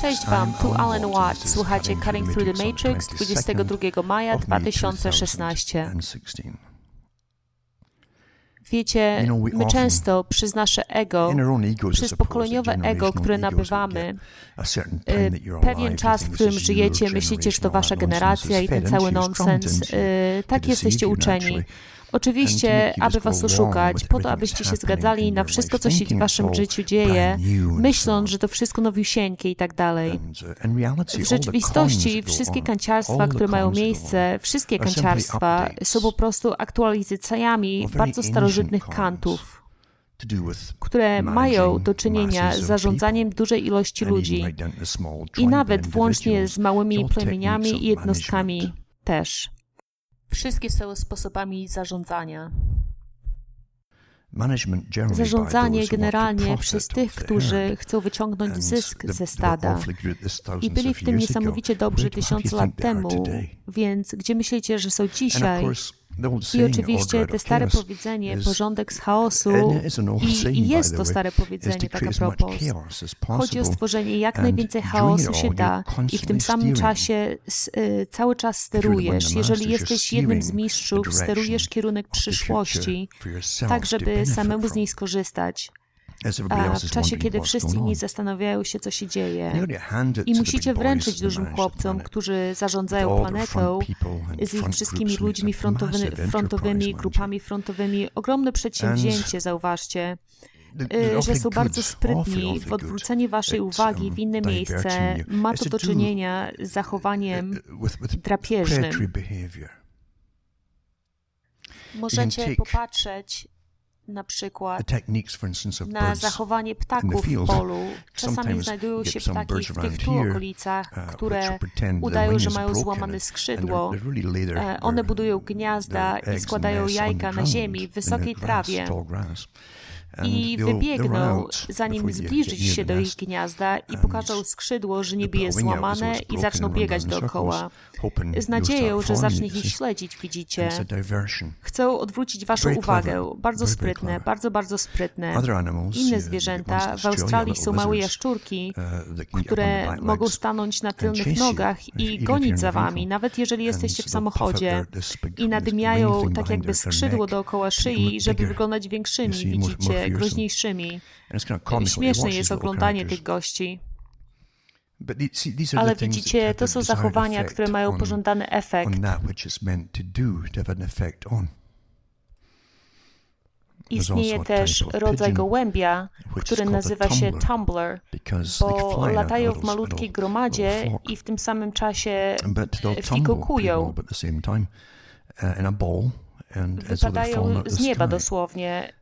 Cześć Wam, tu Alan Watt. Słuchacie Cutting Through the Matrix 22 maja 2016. Wiecie, my często przez nasze ego, przez pokoleniowe ego, które nabywamy, y, pewien czas, w którym żyjecie, myślicie, że to wasza generacja i ten cały nonsens, y, tak jesteście uczeni. Oczywiście, aby was oszukać, po to, abyście się zgadzali na wszystko, co się w waszym życiu dzieje, myśląc, że to wszystko nowiusieńkie i tak dalej. W rzeczywistości wszystkie kanciarstwa, które mają miejsce, wszystkie kanciarstwa są po prostu aktualizacjami bardzo starożytnych kantów które mają do czynienia z zarządzaniem dużej ilości ludzi i nawet włącznie z małymi plemieniami i jednostkami też. Wszystkie są sposobami zarządzania. Zarządzanie generalnie przez tych, którzy chcą wyciągnąć zysk ze stada. I byli w tym niesamowicie dobrzy tysiące lat temu, więc gdzie myślicie, że są dzisiaj? I oczywiście te stare powiedzenie, porządek z chaosu, i, jest to stare powiedzenie, tak a propos. Chodzi o stworzenie jak najwięcej chaosu się da i w tym samym czasie y, cały czas sterujesz. Jeżeli jesteś jednym z mistrzów, sterujesz kierunek przyszłości, tak żeby samemu z niej skorzystać w czasie, kiedy wszyscy inni zastanawiają się, co się dzieje. I musicie wręczyć dużym chłopcom, którzy zarządzają planetą, z ich wszystkimi ludźmi frontowymi, frontowymi grupami frontowymi, ogromne przedsięwzięcie, zauważcie y, że są bardzo sprytni w odwróceniu waszej uwagi w inne miejsce. Ma to do czynienia z zachowaniem drapieżnym. Możecie popatrzeć na przykład na zachowanie ptaków w polu. Czasami znajdują się ptaki w tych tu okolicach, uh, które udają, że mają złamane skrzydło. E, one budują gniazda i składają jajka na ziemi, w wysokiej trawie i wybiegną, zanim zbliżyć się do ich gniazda i pokażą skrzydło, że niebie jest złamane i zaczną biegać dookoła. Z nadzieją, że zacznie ich śledzić, widzicie. Chcą odwrócić waszą uwagę. Bardzo sprytne, bardzo, bardzo sprytne. Inne zwierzęta, w Australii są małe jaszczurki, uh, które mogą stanąć na tylnych nogach i gonić za wami, nawet jeżeli jesteście w samochodzie i nadymiają tak jakby skrzydło dookoła szyi, żeby wyglądać większymi, widzicie groźniejszymi. Śmieszne jest oglądanie tych gości. Ale widzicie, to są zachowania, które mają pożądany efekt. Istnieje też rodzaj gołębia, który nazywa się tumbler, bo latają w malutkiej gromadzie i w tym samym czasie fikokują wypadają z nieba dosłownie.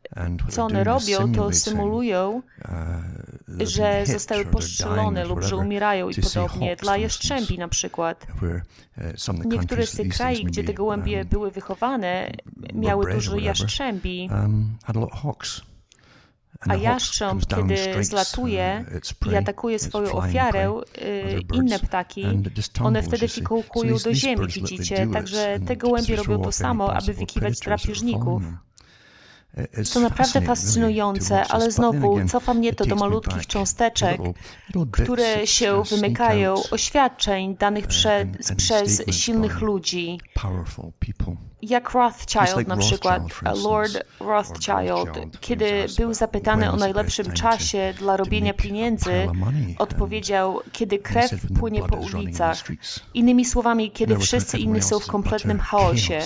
Co one robią, to symulują, uh, że zostały postrzelone lub że umierają i podobnie. Dla jaszczębi na przykład. Uh, Niektóre z tych krajów, gdzie te gołębie um, były wychowane, miały dużo jaszczębi. Um, a jastrząb, kiedy zlatuje uh, i atakuje swoją ofiarę, y, inne ptaki, one wtedy fikołkują do ziemi, widzicie? Także te gołębie robią to samo, aby wykiwać drapieżników. To naprawdę fascynujące, ale znowu cofa mnie to do malutkich cząsteczek, które się wymykają oświadczeń danych prze, przez silnych ludzi. Jak Rothschild na przykład, Lord Rothschild, kiedy był zapytany o najlepszym czasie dla robienia pieniędzy, odpowiedział, kiedy krew płynie po ulicach. Innymi słowami, kiedy wszyscy inni są w kompletnym chaosie.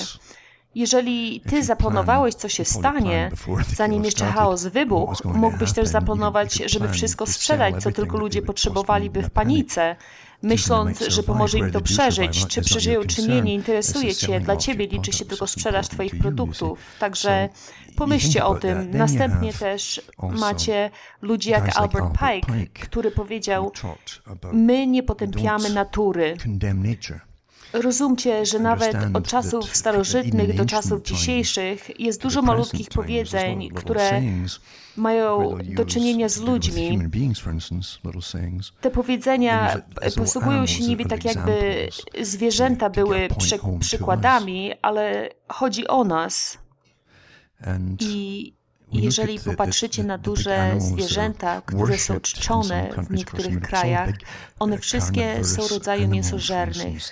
Jeżeli ty zaplanowałeś, co się stanie, zanim jeszcze chaos wybuchł, mógłbyś też zaplanować, żeby wszystko sprzedać, co tylko ludzie potrzebowaliby w panice, myśląc, że pomoże im to przeżyć. Czy przeżyją, czy nie, nie interesuje cię. Dla ciebie liczy się tylko sprzedaż twoich produktów. Także pomyślcie o tym. Następnie też macie ludzi jak Albert Pike, który powiedział: My nie potępiamy natury. Rozumcie, że nawet od czasów starożytnych do czasów dzisiejszych jest dużo malutkich powiedzeń, które mają do czynienia z ludźmi. Te powiedzenia posługują się niby tak, jakby zwierzęta były przy, przykładami, ale chodzi o nas. I jeżeli popatrzycie na duże zwierzęta, które są czczone w niektórych krajach, one wszystkie są rodzaju mięsożernych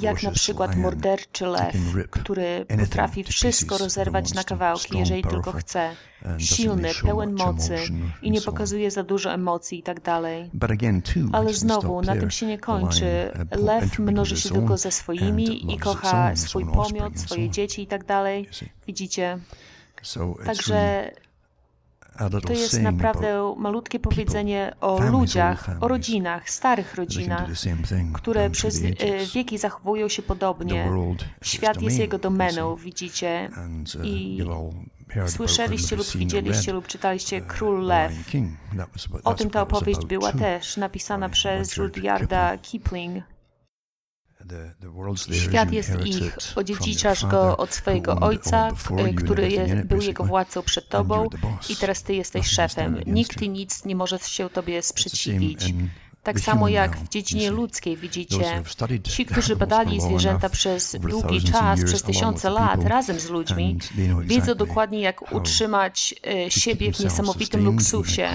jak na przykład morderczy lew, który potrafi wszystko rozerwać na kawałki, jeżeli tylko chce, silny, pełen mocy i nie pokazuje za dużo emocji i tak dalej. Ale znowu, na tym się nie kończy. Lew mnoży się tylko ze swoimi i kocha swój pomiot, swoje dzieci i tak dalej. Widzicie? Także to jest naprawdę malutkie powiedzenie o ludziach, o rodzinach, starych rodzinach, które przez e, wieki zachowują się podobnie. Świat jest jego domeną, widzicie. Uh, I słyszeliście lub widzieliście lub czytaliście uh, Król Lew. O tym ta opowieść była też napisana przez Rudyarda Kipling. Świat jest ich, odziedziczasz go od swojego ojca, który je, był jego władcą przed tobą i teraz ty jesteś szefem. Nikt i nic nie może się tobie sprzeciwić. Tak samo jak w dziedzinie ludzkiej widzicie, ci, którzy badali zwierzęta przez długi czas, przez tysiące lat razem z ludźmi, wiedzą dokładnie, jak utrzymać e, siebie w niesamowitym luksusie.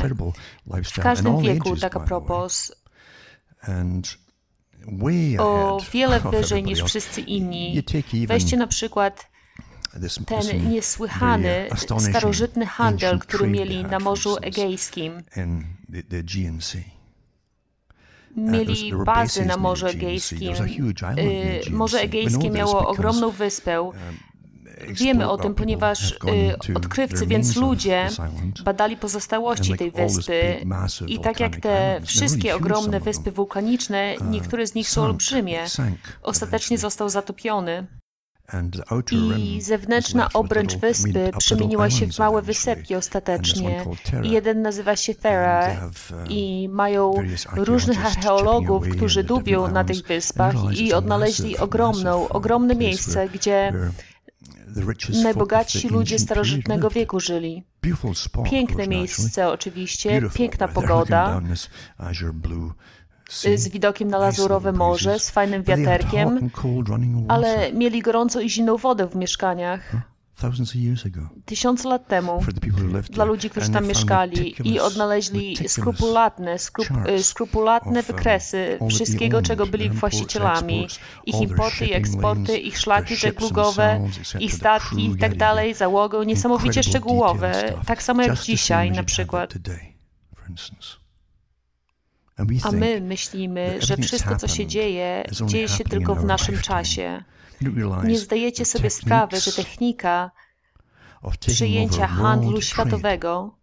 W każdym wieku, tak a propos, o wiele wyżej niż wszyscy inni. Weźcie na przykład ten niesłychany, starożytny handel, który mieli na Morzu Egejskim. Mieli bazy na Morzu Egejskim. Y, Morze Egejskie miało ogromną wyspę. Wiemy o tym, ponieważ y, odkrywcy, więc ludzie badali pozostałości tej wyspy i tak jak te wszystkie ogromne wyspy wulkaniczne, uh, niektóre z nich są olbrzymie, ostatecznie został zatopiony. I zewnętrzna obręcz wyspy przemieniła się w małe wysepki ostatecznie. I jeden nazywa się Thera uh, i mają różnych archeologów, którzy dubią na tych wyspach i odnaleźli ogromną, ogromne miejsce, gdzie najbogatsi ludzie starożytnego wieku żyli. Piękne miejsce oczywiście, piękna pogoda, z widokiem na lazurowe morze, z fajnym wiaterkiem, ale mieli gorąco i zimną wodę w mieszkaniach. Tysiące lat temu dla ludzi, którzy tam mieszkali i odnaleźli skrupulatne, skrup, skrupulatne wykresy wszystkiego, czego byli właścicielami. Ich importy i eksporty, ich szlaki żeglugowe, ich statki i tak dalej, załogę, niesamowicie szczegółowe, tak samo jak dzisiaj na przykład. A my myślimy, że wszystko, co się dzieje, dzieje się tylko w naszym czasie. Nie zdajecie sobie sprawy, że technika przyjęcia handlu światowego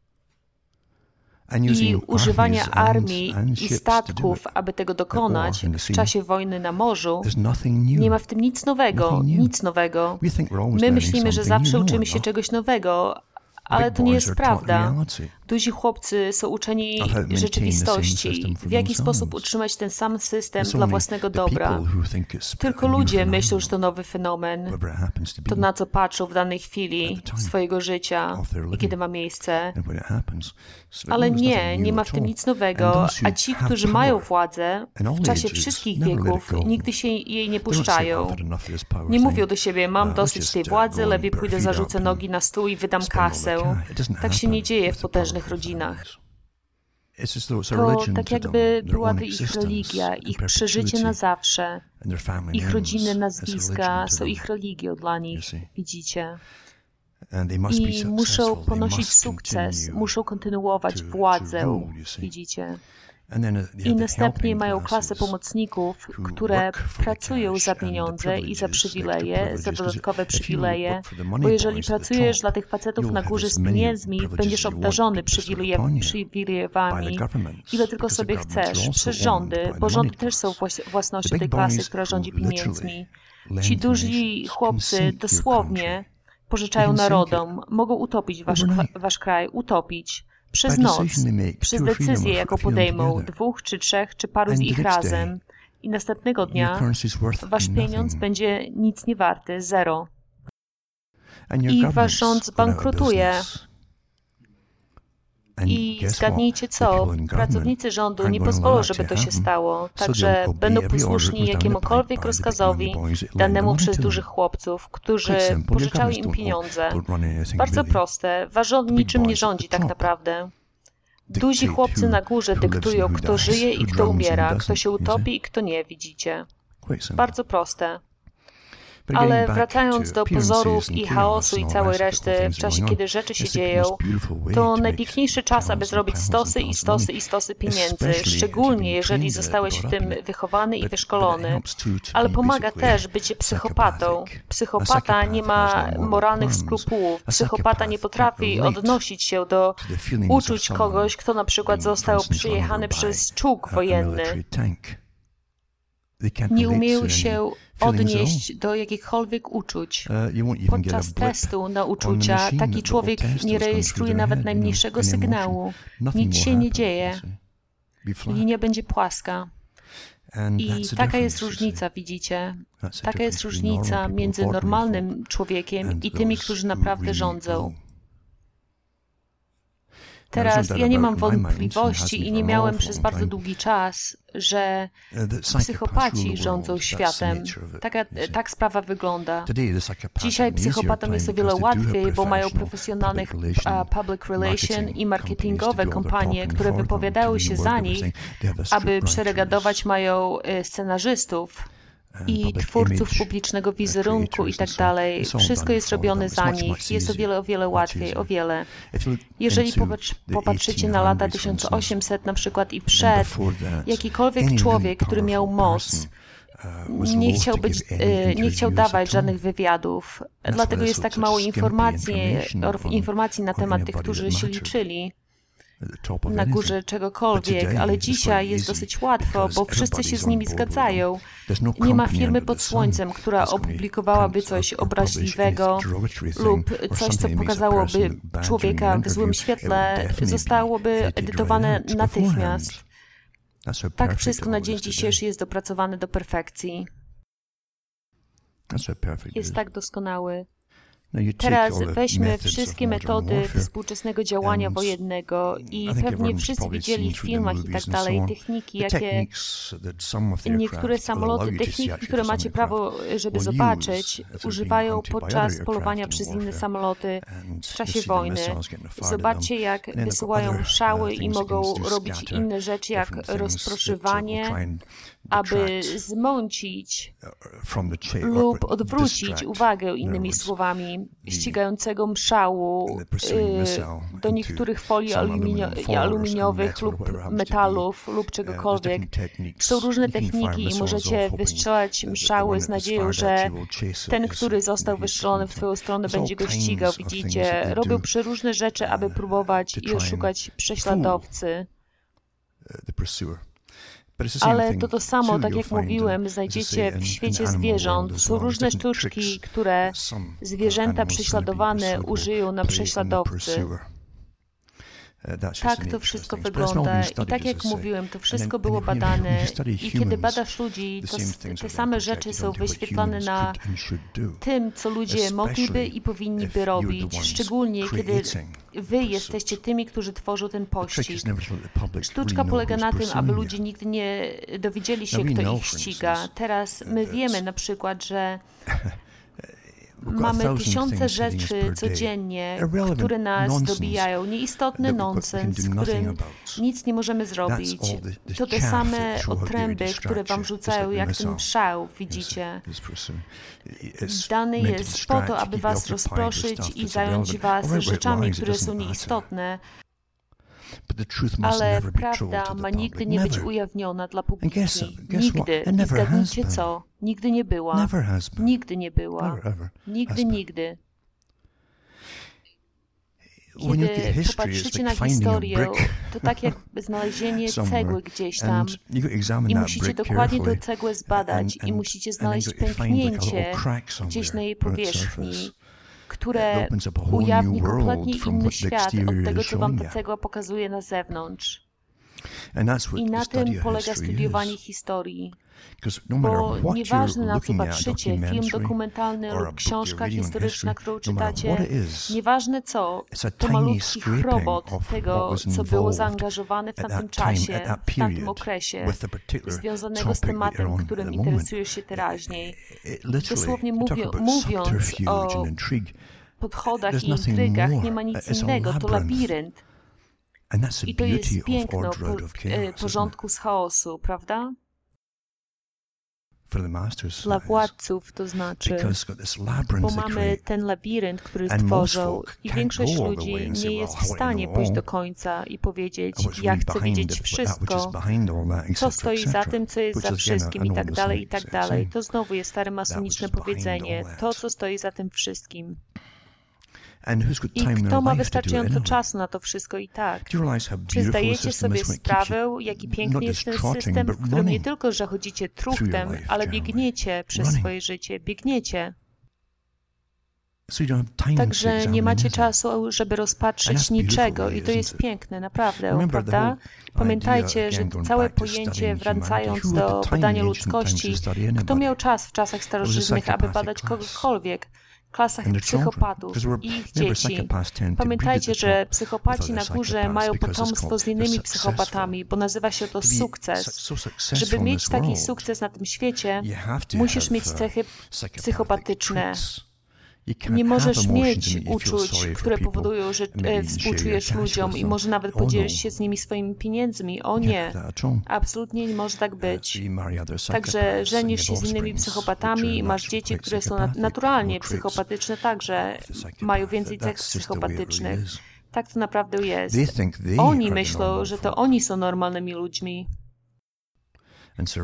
i używania armii i statków, aby tego dokonać w czasie wojny na morzu, nie ma w tym nic nowego, nic nowego. My myślimy, że zawsze uczymy się czegoś nowego, ale to nie jest prawda. Duzi chłopcy są uczeni rzeczywistości, w jaki sposób utrzymać ten sam system dla własnego dobra. Tylko ludzie myślą, że to nowy fenomen, to na co patrzą w danej chwili swojego życia i kiedy ma miejsce. Ale nie, nie ma w tym nic nowego, a ci, którzy mają władzę w czasie wszystkich wieków, nigdy się jej nie puszczają. Nie mówią do siebie, mam dosyć tej władzy, lepiej pójdę, zarzucę nogi na stół i wydam kasę. Tak się nie dzieje w potężnych rodzinach. To tak jakby była to ich religia, ich przeżycie na zawsze. Ich rodzinne nazwiska są ich religią dla nich, widzicie. I muszą ponosić sukces, muszą kontynuować władzę, widzicie. I następnie mają klasę pomocników, które pracują za pieniądze i za przywileje, za dodatkowe przywileje, bo jeżeli pracujesz dla tych facetów na górze z pieniędzmi, będziesz obdarzony przywilejowami, ile tylko sobie chcesz, przez rządy, bo rządy też są własnością tej klasy, która rządzi pieniędzmi. Ci duzi chłopcy dosłownie pożyczają narodom, mogą utopić wasz, wasz kraj, utopić przez noc, przez decyzję, jaką podejmą dwóch czy trzech, czy paru z ich razem. I następnego dnia wasz pieniądz będzie nic nie warty, zero. I wasz rząd zbankrutuje. I zgadnijcie co, pracownicy rządu nie pozwolą, żeby to się stało, także będą posłuszni jakiemukolwiek rozkazowi danemu przez dużych chłopców, którzy pożyczały im pieniądze. Bardzo proste, wasz rząd niczym nie rządzi tak naprawdę. Duzi chłopcy na górze dyktują, kto żyje i kto umiera, kto się utopi i kto nie, widzicie. Bardzo proste. Ale wracając do pozorów i chaosu i całej reszty, w czasie kiedy rzeczy się dzieją, to najpiękniejszy czas, aby zrobić stosy i stosy i stosy pieniędzy, szczególnie jeżeli zostałeś w tym wychowany i wyszkolony. Ale pomaga też bycie psychopatą. Psychopata nie ma moralnych skrupułów. Psychopata nie potrafi odnosić się do uczuć kogoś, kto na przykład został przyjechany przez czołg wojenny. Nie umieją się odnieść do jakichkolwiek uczuć. Uh, Podczas testu na uczucia taki człowiek nie rejestruje nawet najmniejszego sygnału. Nic się nie dzieje. Linia będzie płaska. I taka jest różnica, widzicie? Taka jest różnica między normalnym człowiekiem i tymi, którzy naprawdę rządzą. Teraz ja nie mam wątpliwości i nie miałem przez bardzo długi czas, że psychopaci rządzą światem. Taka, tak sprawa wygląda. Dzisiaj psychopatom jest o wiele łatwiej, bo mają profesjonalnych public relation i marketingowe kompanie, które wypowiadają się za nich, aby przeregadować mają y, scenarzystów i twórców publicznego wizerunku i tak dalej. Wszystko jest robione za nich. Jest o wiele, o wiele łatwiej, o wiele. Jeżeli popatrzycie na lata 1800 na przykład i przed, jakikolwiek człowiek, który miał moc, uh, nie chciał, być, y, nie chciał dawać żadnych wywiadów. Dlatego jest tak mało informacji, informacji na temat tych, którzy się liczyli na górze czegokolwiek, ale dzisiaj jest dosyć łatwo, bo wszyscy się z nimi zgadzają. No Nie ma firmy pod słońcem, która opublikowałaby coś obraźliwego lub coś, co pokazałoby człowieka w złym świetle, zostałoby edytowane natychmiast. Tak wszystko na dzień dzisiejszy jest dopracowane do perfekcji. Jest tak doskonały. Teraz weźmy wszystkie metody współczesnego działania wojennego i pewnie wszyscy widzieli w filmach i tak dalej techniki, jakie niektóre samoloty, techniki, które macie prawo, żeby zobaczyć, używają podczas polowania przez inne samoloty w czasie wojny. Zobaczcie, jak wysyłają szały i mogą robić inne rzeczy, jak rozproszywanie, aby zmącić uh, lub odwrócić uwagę, innymi słowami, ścigającego mszału y, do niektórych folii aluminiowych lub metalów lub czegokolwiek. Są różne techniki i możecie wystrzelać mszały z nadzieją, że ten, który został wystrzelony w twoją stronę, będzie go ścigał. Widzicie, robią przeróżne rzeczy, aby uh, próbować i oszukać prześladowcy. Uh, ale to to samo, tak jak mówiłem, znajdziecie w świecie zwierząt. Są różne sztuczki, które zwierzęta prześladowane użyją na prześladowcy. Tak to wszystko wygląda. I tak jak mówiłem, to wszystko było badane. I kiedy badasz ludzi, to te same rzeczy są wyświetlane na tym, co ludzie mogliby i powinniby robić, szczególnie kiedy wy jesteście tymi, którzy tworzą ten pościg. Sztuczka polega na tym, aby ludzie nigdy nie dowiedzieli się, kto ich ściga. Teraz my wiemy na przykład, że Mamy tysiące rzeczy codziennie, które nas dobijają. Nieistotny nonsens, z którym nic nie możemy zrobić. To te same otręby, które wam rzucają jak ten szał, widzicie. Dany jest po to, aby was rozproszyć i zająć was rzeczami, które są nieistotne, ale prawda ma nigdy nie być ujawniona dla publiki. Nigdy. I zgadnijcie co? Nigdy nie była. Nigdy nie była. Nigdy, nigdy. Kiedy popatrzycie na historię, to tak jak znalezienie cegły gdzieś tam i musicie dokładnie tę cegłę zbadać i musicie znaleźć pęknięcie gdzieś na jej powierzchni które ujawni kompletnie inny świat od tego, co wam cegła pokazuje na zewnątrz. I na tym polega studiowanie historii. No Bo nieważne na co patrzycie, film dokumentalny lub książka historyczna, którą czytacie, nieważne co, to malutki robot tego, co było zaangażowane w tamtym czasie, w tamtym okresie, związanego z tematem, którym interesujesz się teraźniej. Dosłownie mówią, mówiąc o podchodach i intrygach, nie ma nic innego, to labirynt. I to jest piękno e, porządku z chaosu, prawda? Dla władców to znaczy, bo mamy ten labirynt, który stworzył i większość ludzi nie jest w stanie pójść do końca i powiedzieć, ja chcę wiedzieć wszystko, co stoi za tym, co jest za wszystkim i tak dalej, i tak dalej. To znowu jest stare masoniczne powiedzenie, to, co stoi za tym wszystkim. I kto ma wystarczająco czasu na to wszystko i tak? Czy zdajecie sobie sprawę, jaki piękny jest ten system, w którym nie tylko, że chodzicie truchtem, ale biegniecie przez swoje życie, biegniecie. Także nie macie czasu, żeby rozpatrzeć niczego i to jest piękne, naprawdę, prawda? Pamiętajcie, że całe pojęcie, wracając do badania ludzkości, kto miał czas w czasach starożytnych, aby badać kogokolwiek? Klasach psychopatów i ich dzieci. Pamiętajcie, że psychopaci na górze mają potomstwo z innymi psychopatami, bo nazywa się to sukces. Żeby mieć taki sukces na tym świecie, musisz mieć cechy psychopatyczne. Nie możesz mieć uczuć, które powodują, że e, współczujesz ludziom i może nawet podzielisz się z nimi swoimi pieniędzmi. O nie, absolutnie nie może tak być. Także żenisz się z innymi psychopatami i masz dzieci, które są naturalnie psychopatyczne, także mają więcej cech psychopatycznych. Tak to naprawdę jest. Oni myślą, że to oni są normalnymi ludźmi.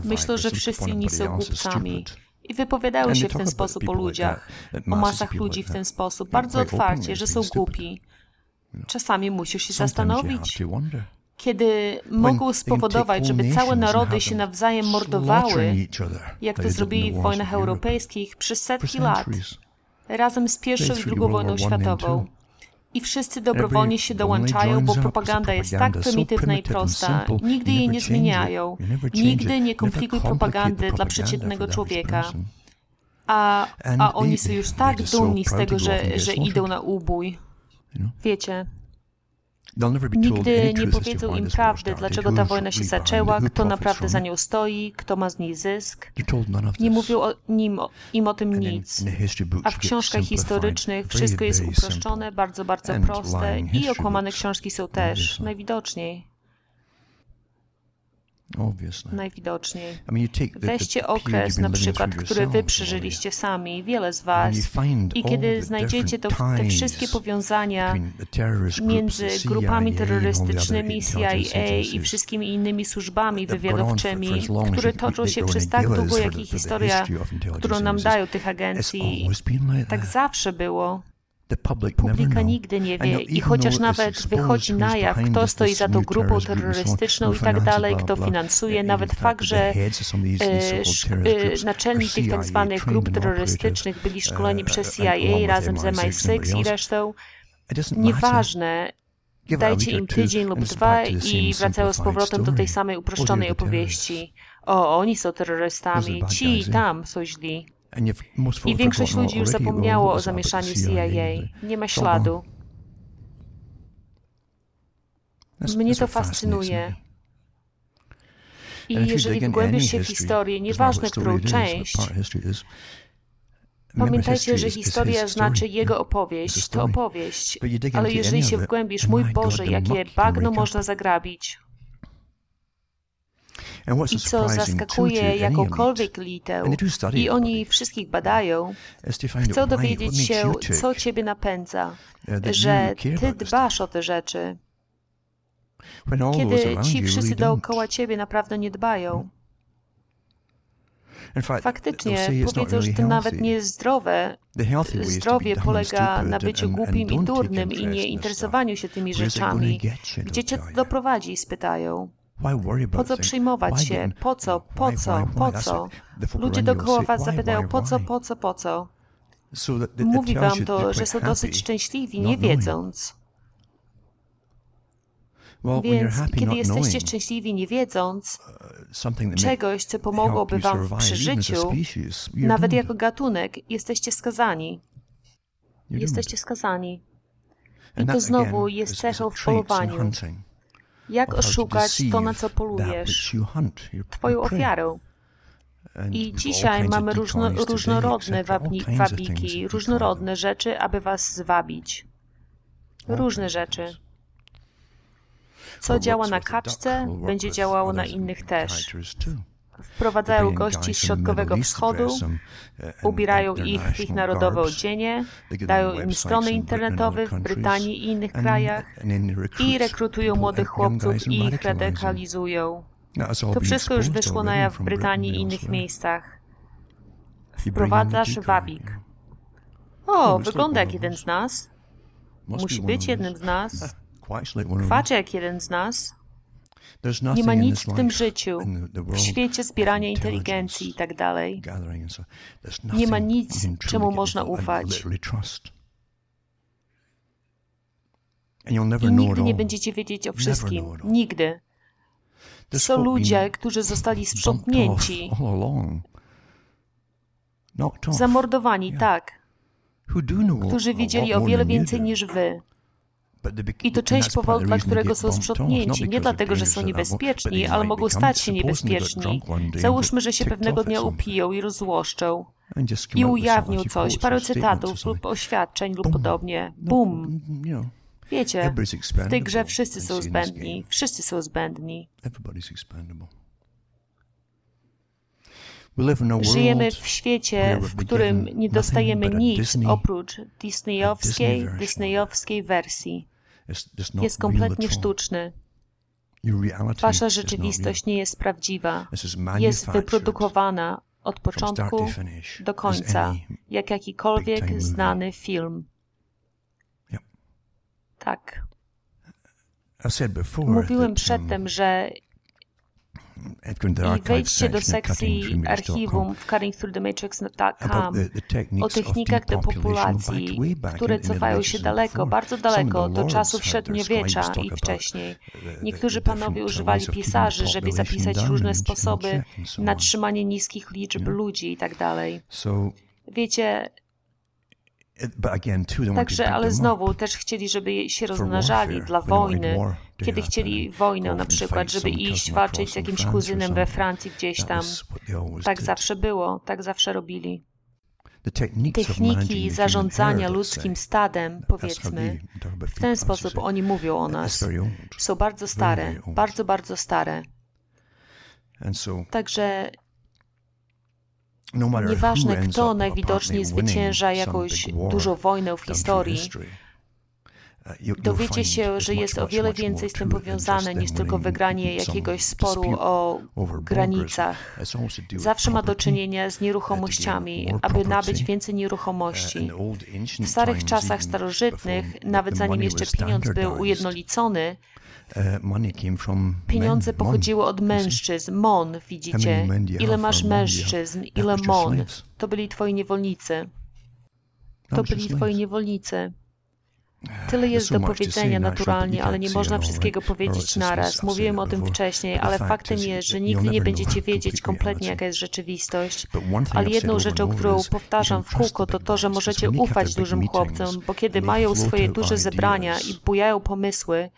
Myślą, że wszyscy inni są głupcami i wypowiadały się w ten sposób o ludziach, o masach ludzi w ten sposób, bardzo otwarcie, że są głupi. Czasami musisz się zastanowić, kiedy mogą spowodować, żeby całe narody się nawzajem mordowały, jak to zrobili w wojnach europejskich przez setki lat, razem z pierwszą i drugą wojną światową i wszyscy dobrowolnie się dołączają, bo propaganda jest tak prymitywna i prosta. Nigdy jej nie zmieniają. Nigdy nie komplikuj propagandy dla przeciętnego człowieka. A, a oni są już tak dumni z tego, że, że idą na ubój. Wiecie, Nigdy nie powiedzą im prawdy, dlaczego ta wojna się zaczęła, kto naprawdę za nią stoi, kto ma z niej zysk. Nie mówią o nim, im o tym nic. A w książkach historycznych wszystko jest uproszczone, bardzo, bardzo proste i okłamane książki są też, najwidoczniej. Najwidoczniej. Weźcie okres, na przykład, który wy przeżyliście sami, wiele z was, i kiedy znajdziecie to, te wszystkie powiązania między grupami terrorystycznymi CIA i wszystkimi innymi służbami wywiadowczymi, które toczą się przez tak długo, jak i historia, którą nam dają tych agencji, tak zawsze było. Publika nigdy nie wie. i chociaż nawet wychodzi na jaw, kto stoi za tą grupą terrorystyczną i tak dalej, kto finansuje, nawet fakt, że e, e, naczelni tych tak zwanych grup terrorystycznych byli szkoleni przez CIA razem z MI6 i resztą, nieważne, dajcie im tydzień lub dwa i wracają z powrotem do tej samej uproszczonej opowieści. O, oni są terrorystami, ci tam są źli. I większość ludzi już zapomniało o zamieszaniu CIA. Nie ma śladu. Mnie to fascynuje. I jeżeli wgłębisz się w historię, nieważne którą część, Pamiętajcie, że historia znaczy jego opowieść, to opowieść. Ale jeżeli się wgłębisz, mój Boże, jakie bagno można zagrabić. I co zaskakuje jakąkolwiek litę, i oni wszystkich badają, chcą dowiedzieć się, co Ciebie napędza, uh, że Ty dbasz o te rzeczy, kiedy ci wszyscy dookoła Ciebie naprawdę nie dbają. Faktycznie powiedzą, że to nawet nie jest zdrowe. Zdrowie polega na byciu głupim i durnym i nie interesowaniu się tymi rzeczami. Gdzie cię to doprowadzi? spytają. Po co przejmować się? Po co? Po co? Po co? Ludzie dookoła was zapytają, po co, po co, po co? Mówi wam to, że są dosyć szczęśliwi, nie wiedząc. Więc kiedy jesteście szczęśliwi nie wiedząc czegoś, co pomogłoby wam w przeżyciu, nawet jako gatunek, jesteście skazani. Jesteście skazani. I to znowu jest cechą w polowaniu. Jak oszukać to, na co polujesz, twoją ofiarę. I dzisiaj mamy różno, różnorodne wabiki, różnorodne rzeczy, aby was zwabić. Różne rzeczy. Co działa na kaczce, będzie działało na innych też. Wprowadzają gości z Środkowego Wschodu, uh, ubierają ich w ich narodowe odzienie, dają im strony internetowe w Brytanii i innych krajach i rekrutują młodych chłopców i ich radykalizują. To wszystko już wyszło na jaw w Brytanii i innych miejscach. Wprowadzasz wabik. O, wygląda jak jeden z nas. Musi być jednym z nas. Kwacze jak jeden z nas. Nie ma nic w tym życiu, w świecie zbierania inteligencji i tak dalej. Nie ma nic, czemu można ufać. I nigdy nie będziecie wiedzieć o wszystkim. Nigdy. Są ludzie, którzy zostali sprzątnięci, zamordowani, tak, którzy wiedzieli o wiele więcej niż wy. I to część powodu, dla którego są sprzątnięci. Nie dlatego, że są niebezpieczni, ale mogą stać się niebezpieczni. Załóżmy, że się pewnego dnia upiją i rozłoszczą. I ujawnią coś, parę cytatów lub oświadczeń lub podobnie. Bum! Wiecie, w tej grze wszyscy są zbędni. Wszyscy są zbędni. Żyjemy w świecie, w którym nie dostajemy nic oprócz disneyowskiej, disneyowskiej wersji. Jest kompletnie sztuczny. Wasza rzeczywistość nie jest prawdziwa. Jest wyprodukowana od początku do końca, jak jakikolwiek znany film. Tak. Mówiłem przedtem, um, że i wejdźcie do sekcji archiwum w cuttingthroughthematrix.com o technikach depopulacji, które cofają się daleko, bardzo daleko, do czasów średniowiecza i wcześniej. Niektórzy panowie używali pisarzy, żeby zapisać różne sposoby na trzymanie niskich liczb ludzi i tak dalej. Wiecie, Także, ale znowu też chcieli, żeby się rozmnażali dla wojny. Kiedy chcieli wojnę na przykład, żeby iść walczyć z jakimś kuzynem we Francji gdzieś tam. Tak zawsze było, tak zawsze robili. Techniki zarządzania ludzkim stadem, powiedzmy, w ten sposób oni mówią o nas, są bardzo stare, bardzo, bardzo stare. Także no Nieważne, kto najwidoczniej zwycięża jakąś dużą wojnę w historii, dowiecie się, że jest o wiele więcej z tym powiązane niż tylko wygranie jakiegoś sporu o granicach. Zawsze ma do czynienia z nieruchomościami, aby nabyć więcej uh, nieruchomości. W starych czasach starożytnych, nawet zanim jeszcze pieniądz był ujednolicony, Pieniądze pochodziły od mężczyzn. Mon, widzicie? Ile masz mężczyzn? Ile mon? To byli twoi niewolnicy. To byli twoi niewolnicy. Tyle jest do powiedzenia naturalnie, ale nie można wszystkiego powiedzieć naraz. Mówiłem o tym wcześniej, ale faktem jest, że nigdy nie będziecie wiedzieć kompletnie, jaka jest rzeczywistość. Ale jedną rzeczą, którą powtarzam w kółko, to to, że możecie ufać dużym chłopcom, bo kiedy mają swoje duże zebrania i bujają pomysły,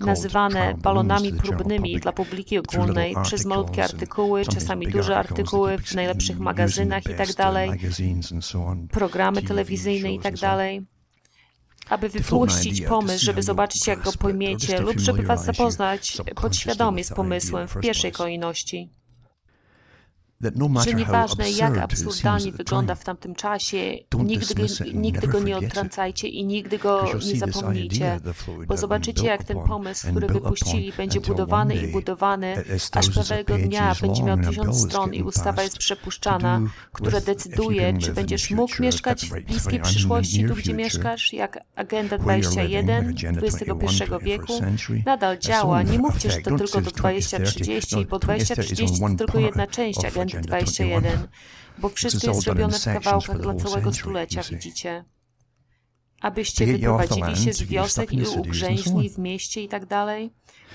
nazywane balonami próbnymi dla publiki ogólnej przez malutkie artykuły, czasami duże artykuły w najlepszych magazynach i tak dalej, programy telewizyjne i tak dalej aby wypuścić pomysł, żeby zobaczyć, jak go pojmiecie, lub żeby was zapoznać podświadomie z pomysłem w pierwszej kolejności że nieważne jak absurdalnie wygląda w tamtym czasie, nigdy, nigdy go nie odtrącajcie i nigdy go nie zapomnijcie, bo zobaczycie jak ten pomysł, który wypuścili, będzie budowany i budowany, aż pewnego dnia będzie miał tysiąc stron i ustawa jest przepuszczana, która decyduje, czy będziesz mógł mieszkać w bliskiej przyszłości tu, gdzie mieszkasz, jak Agenda 21 XXI wieku nadal działa. Nie mówcie, że to tylko do 2030, bo 2030 to tylko jedna część agendy 21, bo wszystko jest zrobione w kawałkach dla całego stulecia, widzicie. abyście wyprowadzili się z wiosek i ugrzęźli w mieście i tak dalej.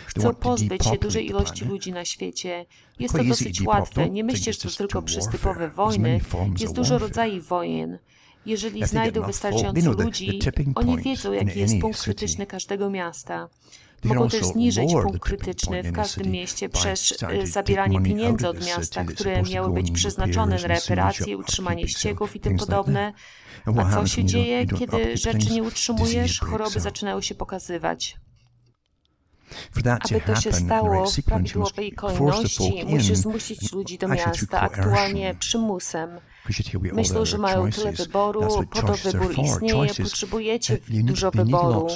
Chcą pozbyć się dużej ilości ludzi na świecie. Jest to dosyć łatwe. Nie myślcie, że to tylko przez typowe wojny. Jest dużo rodzajów wojen. Jeżeli znajdą wystarczająco ludzi, oni wiedzą, jaki jest punkt krytyczny każdego miasta. Mogą też zniżyć punkt krytyczny w każdym mieście przez e, zabieranie pieniędzy od miasta, które miały być przeznaczone na reparacje, utrzymanie ścieków i tym podobne. A co się dzieje, kiedy rzeczy nie utrzymujesz? Choroby zaczynają się pokazywać. Aby to się stało w prawidłowej kolejności, musisz zmusić ludzi do miasta, aktualnie przymusem. Myślą, że mają tyle wyboru, po to wybór istnieje, potrzebujecie dużo wyboru.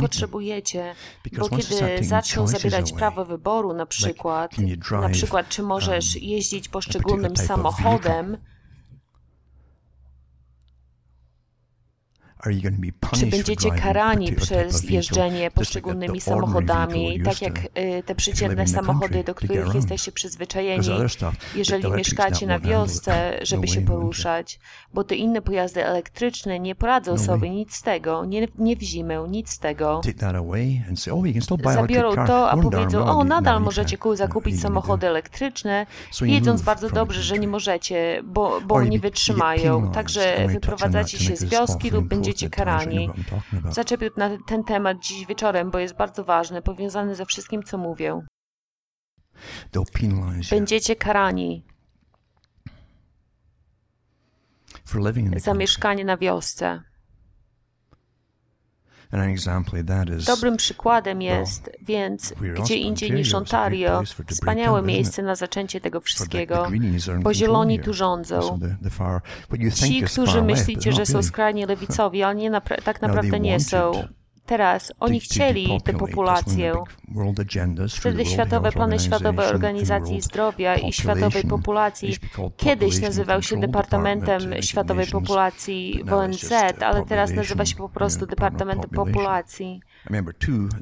Potrzebujecie, bo kiedy zaczną zabierać prawo wyboru, na przykład, na przykład czy możesz um, jeździć poszczególnym samochodem, Czy będziecie karani przez jeżdżenie poszczególnymi samochodami, tak jak y, te przeciętne samochody, do których jesteście przyzwyczajeni, jeżeli mieszkacie na wiosce, żeby się poruszać? Bo te inne pojazdy elektryczne nie poradzą no sobie nic z tego, nie, nie w zimę, nic z tego. Oh, Zabiorą to, a powiedzą, o, nadal możecie zakupić samochody elektryczne, wiedząc bardzo dobrze, że nie możecie, bo, bo nie wytrzymają. Także wyprowadzacie się z wioski lub będziecie będziecie karani. Zaczepił na ten temat dziś wieczorem, bo jest bardzo ważny, powiązany ze wszystkim, co mówię. Będziecie karani za mieszkanie na wiosce. Dobrym przykładem jest więc gdzie indziej niż Ontario wspaniałe miejsce na zaczęcie tego wszystkiego, bo zieloni tu rządzą. Ci, którzy myślicie, że są skrajnie lewicowi, ale nie tak naprawdę nie są. Teraz oni chcieli tę populację. Wtedy Światowe Plany Światowej Organizacji Zdrowia i Światowej Populacji kiedyś nazywał się Departamentem Światowej Populacji w ONZ, ale teraz nazywa się po prostu Departamentem Populacji.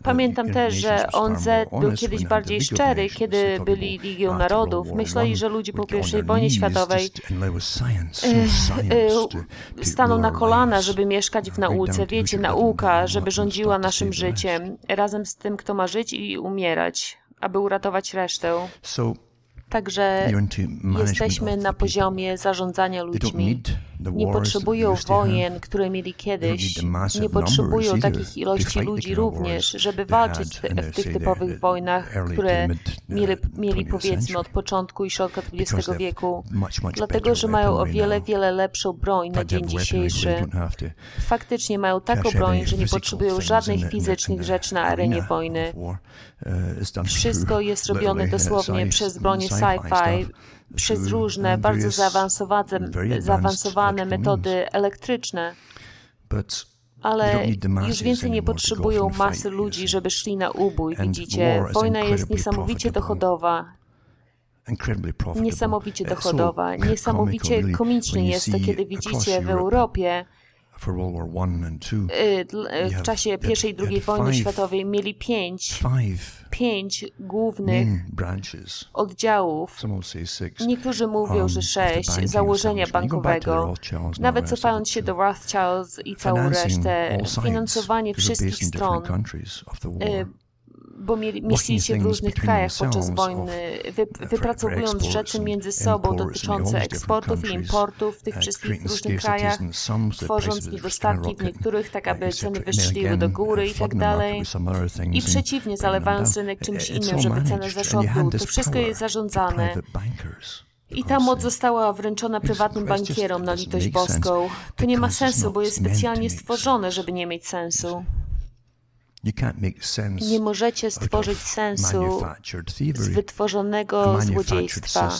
Pamiętam też, że ONZ był kiedyś bardziej szczery, kiedy byli Ligą Narodów. Myśleli, że ludzie po I wojnie światowej e, staną na kolana, żeby mieszkać w nauce. Wiecie, nauka, żeby rządziła naszym życiem, razem z tym, kto ma żyć i umierać, aby uratować resztę. Także jesteśmy na poziomie zarządzania ludźmi. Nie potrzebują wojen, które mieli kiedyś. Nie potrzebują takich ilości ludzi również, żeby walczyć w tych typowych wojnach, które mieli, mieli powiedzmy od początku i środka XX wieku. Dlatego, że mają o wiele, wiele lepszą broń na dzień dzisiejszy. Faktycznie mają taką broń, że nie potrzebują żadnych fizycznych rzeczy na arenie wojny. Uh, Wszystko jest robione dosłownie przez bronie sci-fi, przez różne, bardzo zaawansowane, zaawansowane metody elektryczne. Ale już więcej nie potrzebują masy ludzi, żeby szli na ubój, widzicie. Wojna jest niesamowicie dochodowa. Niesamowicie dochodowa. Niesamowicie komiczne jest to, kiedy widzicie w Europie, w czasie I i II wojny światowej mieli pięć, pięć głównych oddziałów. Niektórzy mówią, że sześć założenia bankowego. Nawet cofając się do Rothschilds i całą resztę, finansowanie wszystkich stron bo mieścili w różnych krajach podczas wojny, wy, wypracowując rzeczy między sobą dotyczące eksportów i importów w tych wszystkich różnych krajach, tworząc niedostatki w niektórych, tak aby ceny wyszliły do góry i tak dalej. I przeciwnie, zalewając rynek czymś innym, żeby ceny zeszły w dół. To wszystko jest zarządzane. I ta moc została wręczona prywatnym bankierom na litość boską. To nie ma sensu, bo jest specjalnie stworzone, żeby nie mieć sensu. Nie możecie stworzyć sensu z wytworzonego złodziejstwa.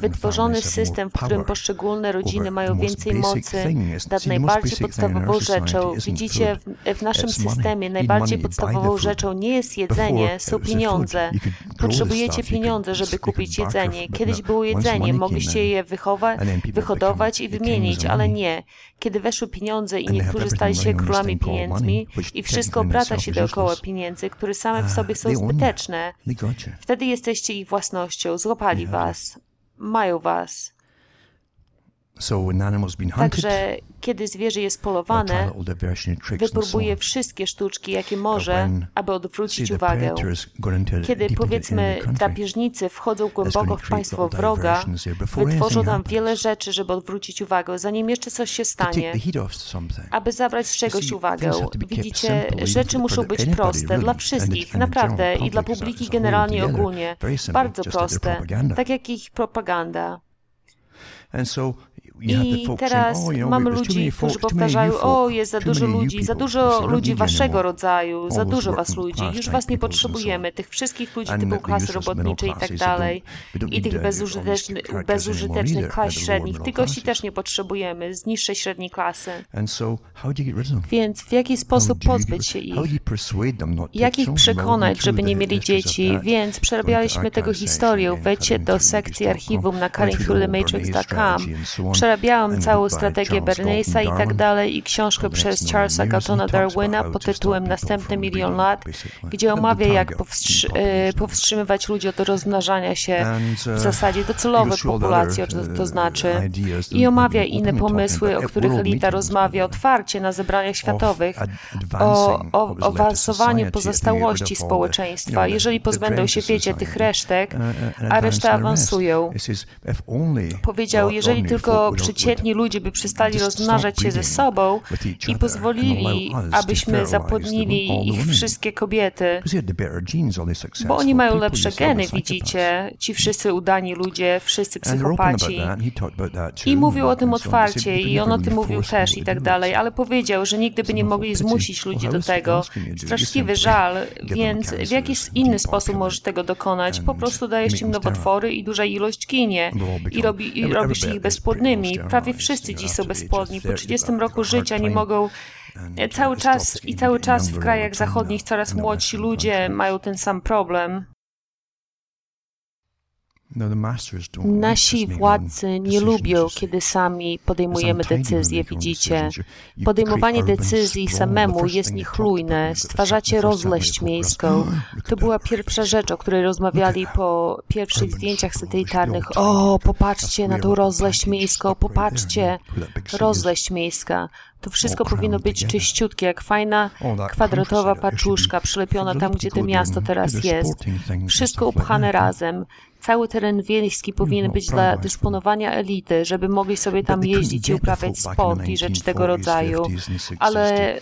Wytworzony system, w którym poszczególne rodziny mają więcej mocy nad najbardziej podstawową rzeczą. Widzicie, w, w naszym systemie najbardziej podstawową rzeczą nie jest jedzenie, są pieniądze. Potrzebujecie pieniądze, żeby kupić jedzenie. Kiedyś było jedzenie, mogliście je wychować, wyhodować i wymienić, ale nie. Kiedy weszły pieniądze i niektórzy stali się królami pieniędzmi i wszystko obraca się dookoła pieniędzy, które same w sobie są zbyteczne. Wtedy jesteście ich własnością, złapali was, mają was. Także kiedy zwierzę jest polowane, wypróbuje wszystkie sztuczki, jakie może, aby odwrócić uwagę. Kiedy powiedzmy drapieżnicy wchodzą głęboko w państwo wroga, wytworzą tam wiele rzeczy, żeby odwrócić uwagę, zanim jeszcze coś się stanie, aby zabrać z czegoś uwagę. Widzicie, rzeczy muszą być proste dla wszystkich, naprawdę, i dla publiki generalnie ogólnie. Bardzo proste, tak jak ich propaganda. I teraz mamy ludzi, którzy powtarzają, o, jest za dużo ludzi, za dużo ludzi waszego rodzaju, za dużo was ludzi, już was nie potrzebujemy, tych wszystkich ludzi typu klasy robotniczej i tak dalej, i tych bezużytecznych, bezużytecznych klas średnich, tych gości też nie potrzebujemy, z niższej średniej klasy. Więc w jaki sposób pozbyć się ich? Jak ich przekonać, żeby nie mieli dzieci? Więc przerabialiśmy tego historię. Wejdźcie do sekcji archiwum na karinthroughthematrix.com przerabiałam całą strategię Bernaisa i tak dalej i książkę przez Charlesa Galtona Darwina pod tytułem Następny milion lat, gdzie omawia, jak powstrzy powstrzymywać ludzi od rozmnażania się w zasadzie docelowe populacje, to, to znaczy, i omawia inne pomysły, o których elita rozmawia otwarcie na zebraniach światowych, o, o, o awansowaniu pozostałości społeczeństwa. Jeżeli pozbędą się, wiecie, tych resztek, a reszta awansują. Powiedział, jeżeli tylko przeciętni ludzie by przestali rozmnażać się ze sobą i pozwolili, abyśmy zapłodnili ich wszystkie kobiety, bo oni mają lepsze geny, widzicie, ci wszyscy udani ludzie, wszyscy psychopaci. I mówił o tym otwarcie i on o tym mówił też i tak dalej, ale powiedział, że nigdy by nie mogli zmusić ludzi do tego. Straszliwy żal, więc w jaki inny sposób możesz tego dokonać? Po prostu dajesz im nowotwory i duża ilość ginie i, robi, i robisz ich bezpłodnymi Prawie wszyscy dziś są bezpłodni. Po 30 roku życia nie mogą cały czas i cały czas w krajach zachodnich coraz młodsi ludzie mają ten sam problem. No, Nasi władcy nie lubią, kiedy sami podejmujemy decyzje, widzicie. Podejmowanie decyzji samemu jest niechlujne. Stwarzacie rozleść miejską. To była pierwsza rzecz, o której rozmawiali po pierwszych zdjęciach satelitarnych. O, popatrzcie na tą rozleść miejską, popatrzcie. Rozleść miejska. To wszystko powinno być czyściutkie, jak fajna kwadratowa paczuszka przylepiona tam, gdzie to miasto teraz jest. Wszystko upchane razem. Cały teren wiejski powinien być dla dysponowania elity, żeby mogli sobie tam jeździć i uprawiać sport i rzeczy tego rodzaju. Ale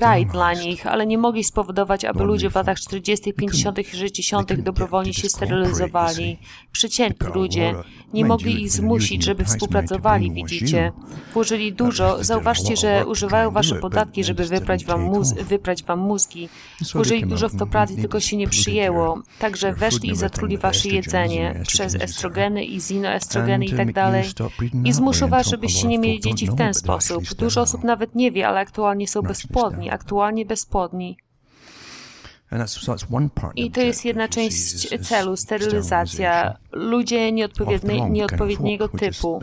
raj dla nich, ale nie mogli spowodować, aby ludzie w latach 40., 50. i 60. dobrowolnie się sterylizowali. Przeciętni ludzie. Nie mogli ich zmusić, żeby współpracowali, widzicie. Włożyli dużo. Zauważcie, że używają wasze podatki, żeby wyprać wam, móz wyprać wam mózgi. Włożyli dużo w to pracy, tylko się nie przyjęło. Także weszli i zatruli wasze jedzenie przez estrogeny i zinoestrogeny i tak dalej. I zmuszą was, żebyście nie mieli dzieci w ten sposób. Dużo osób nawet nie wie, ale aktualnie są bezpłodni. Aktualnie bezpłodni. I to jest jedna część celu, sterylizacja. Ludzie nieodpowiedniego typu,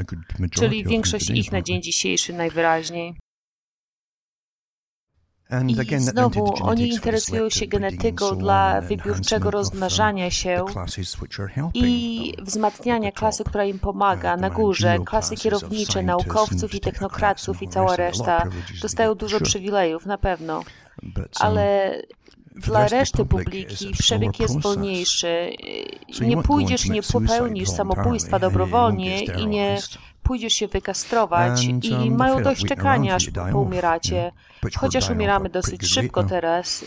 czyli większość ich na dzień dzisiejszy najwyraźniej. I znowu oni interesują się genetyką dla wybiórczego rozmnażania się i wzmacniania klasy, która im pomaga na górze, klasy kierownicze, naukowców i technokratów i cała reszta. Dostają dużo przywilejów, na pewno. Ale dla reszty publiki przebieg jest wolniejszy. Nie pójdziesz, nie popełnisz samobójstwa dobrowolnie i nie pójdziesz się wykastrować i um, mają dość czekania, aż poumieracie. Chociaż umieramy dosyć szybko teraz,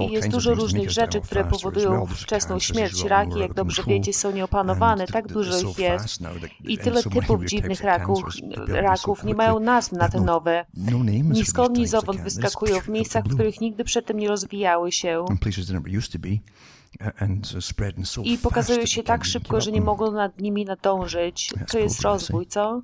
i jest dużo różnych rzeczy, które powodują wczesną śmierć. Raki, jak dobrze wiecie, są nieopanowane, tak dużo ich jest. I tyle typów dziwnych raków, raków nie mają nazw na te nowe. No ni skąd, ni zowąd wyskakują w miejscach, w których nigdy przedtem nie rozwijały się. I pokazują się tak szybko, że nie mogą nad nimi nadążyć. To jest rozwój, co?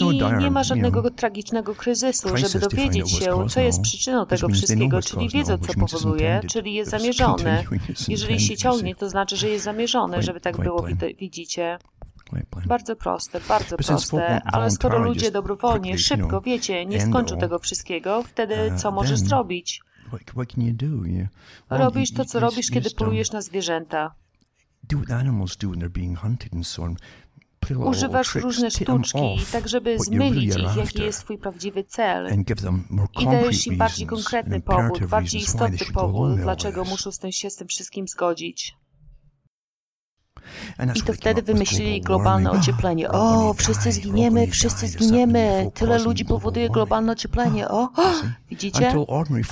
No I nie ma żadnego tragicznego kryzysu, żeby dowiedzieć się, co jest przyczyną tego wszystkiego, czyli wiedzą, co powoduje, czyli jest zamierzone. Jeżeli się ciągnie, to znaczy, że jest zamierzone, żeby tak było, widzicie. Bardzo proste, bardzo proste, ale skoro ludzie dobrowolnie, szybko, wiecie, nie skończą tego wszystkiego, wtedy uh, co możesz zrobić? Robisz to, co robisz, kiedy polujesz na zwierzęta. Używasz różne sztuczki, tak żeby zmylić ich, jaki jest twój prawdziwy cel. I dajesz im bardziej konkretny powód, bardziej istotny powód, dlaczego muszą się z tym wszystkim zgodzić. I to wtedy wymyślili globalne ocieplenie. O, wszyscy zginiemy, wszyscy zginiemy. Tyle ludzi powoduje globalne ocieplenie. O, widzicie?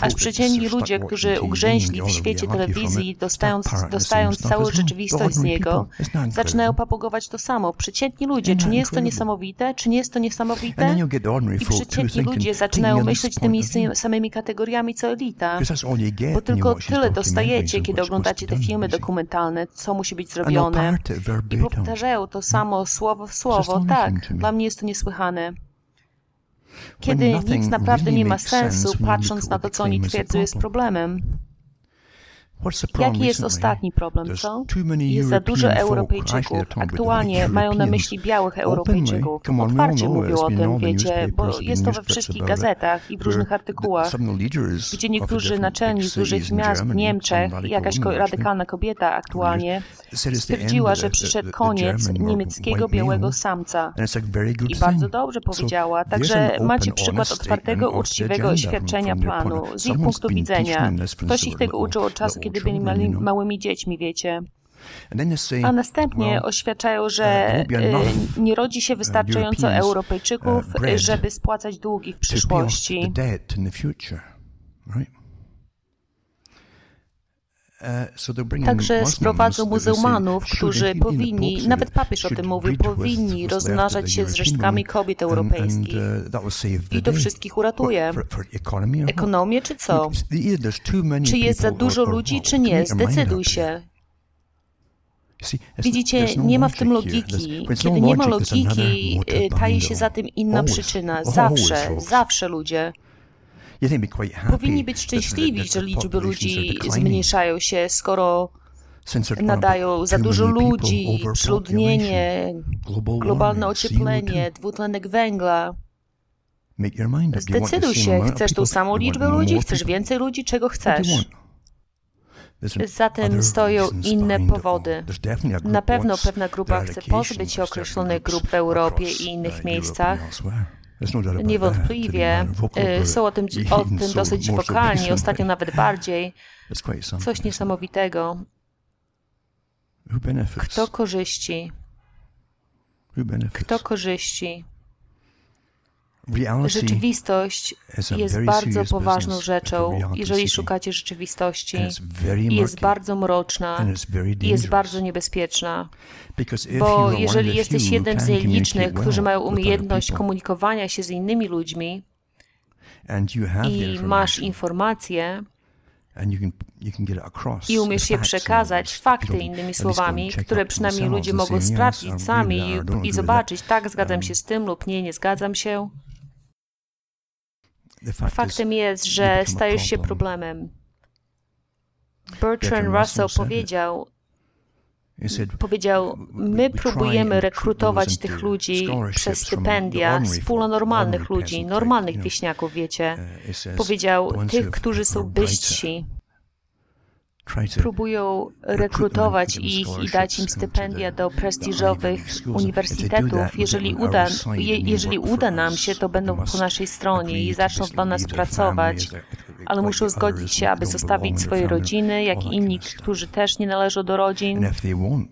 Aż przeciętni ludzie, którzy ugrzęźli w świecie telewizji, dostając, dostając całą rzeczywistość z niego, zaczynają papogować to samo. Przeciętni ludzie, czy nie jest to niesamowite? Czy nie jest to niesamowite? I przeciętni ludzie zaczynają myśleć tymi samymi kategoriami co elita, bo tylko tyle dostajecie, kiedy oglądacie te filmy dokumentalne, co musi być zrobione i powtarzają to samo słowo w słowo. Tak, dla mnie jest to niesłychane. Kiedy nic naprawdę nie ma sensu, patrząc na to, co oni twierdzą, jest problemem. Jaki jest ostatni problem, co? Jest za dużo Europejczyków. Aktualnie mają na myśli białych Europejczyków. Otwarcie mówią o tym, wiecie, bo jest to we wszystkich gazetach i w różnych artykułach, gdzie niektórzy naczelni z dużych miast w Niemczech, jakaś radykalna kobieta aktualnie, stwierdziła, że przyszedł koniec niemieckiego białego samca. I bardzo dobrze powiedziała. Także macie przykład otwartego, uczciwego oświadczenia planu. Z ich punktu widzenia. Ktoś ich tego uczył od czasu, kiedy byli mali, małymi dziećmi, wiecie. A następnie oświadczają, że e, nie rodzi się wystarczająco Europejczyków, żeby spłacać długi w przyszłości. Uh, Także sprowadzą muzułmanów, którzy powinni, nawet papież o tym mówił, powinni rozmnażać się z resztkami kobiet europejskich. Uh, I to wszystkich uratuje. Ekonomię czy co? Czy jest za dużo ludzi, czy nie? Zdecyduj się. Widzicie, no nie ma w tym logiki. Kiedy nie ma logiki, y, taje się za tym inna przyczyna. Zawsze, zawsze ludzie. Powinni być szczęśliwi, że liczby ludzi zmniejszają się, skoro nadają za dużo ludzi, przyludnienie, globalne ocieplenie, dwutlenek węgla. Zdecyduj się, chcesz tą samą liczbę ludzi, chcesz więcej ludzi, czego chcesz. Zatem stoją inne powody. Na pewno pewna grupa chce pozbyć się określonych grup w Europie i innych miejscach. Niewątpliwie e, są o tym, o tym dosyć wokalni, ostatnio nawet bardziej. Coś niesamowitego. Kto korzyści? Kto korzyści? Rzeczywistość jest bardzo poważną rzeczą, jeżeli szukacie rzeczywistości. Jest bardzo mroczna i jest bardzo niebezpieczna. Bo jeżeli jesteś jednym z nielicznych, którzy mają umiejętność komunikowania się z innymi ludźmi i masz informacje, i umiesz je przekazać, fakty innymi słowami, które przynajmniej ludzie mogą sprawdzić sami i zobaczyć, tak, zgadzam się z tym lub nie, nie zgadzam się. Faktem jest, że stajesz się problemem. Bertrand Russell powiedział, Powiedział, my próbujemy rekrutować tych ludzi przez stypendia z pula normalnych ludzi, normalnych wieśniaków, wiecie. Uh, Powiedział, tych, którzy są bystsi, próbują rekrutować ich i dać im stypendia do prestiżowych uniwersytetów. Jeżeli uda, je, jeżeli uda nam się, to będą po naszej stronie i zaczną dla nas pracować, ale muszą zgodzić się, aby zostawić swoje rodziny, jak i inni, którzy też nie należą do rodzin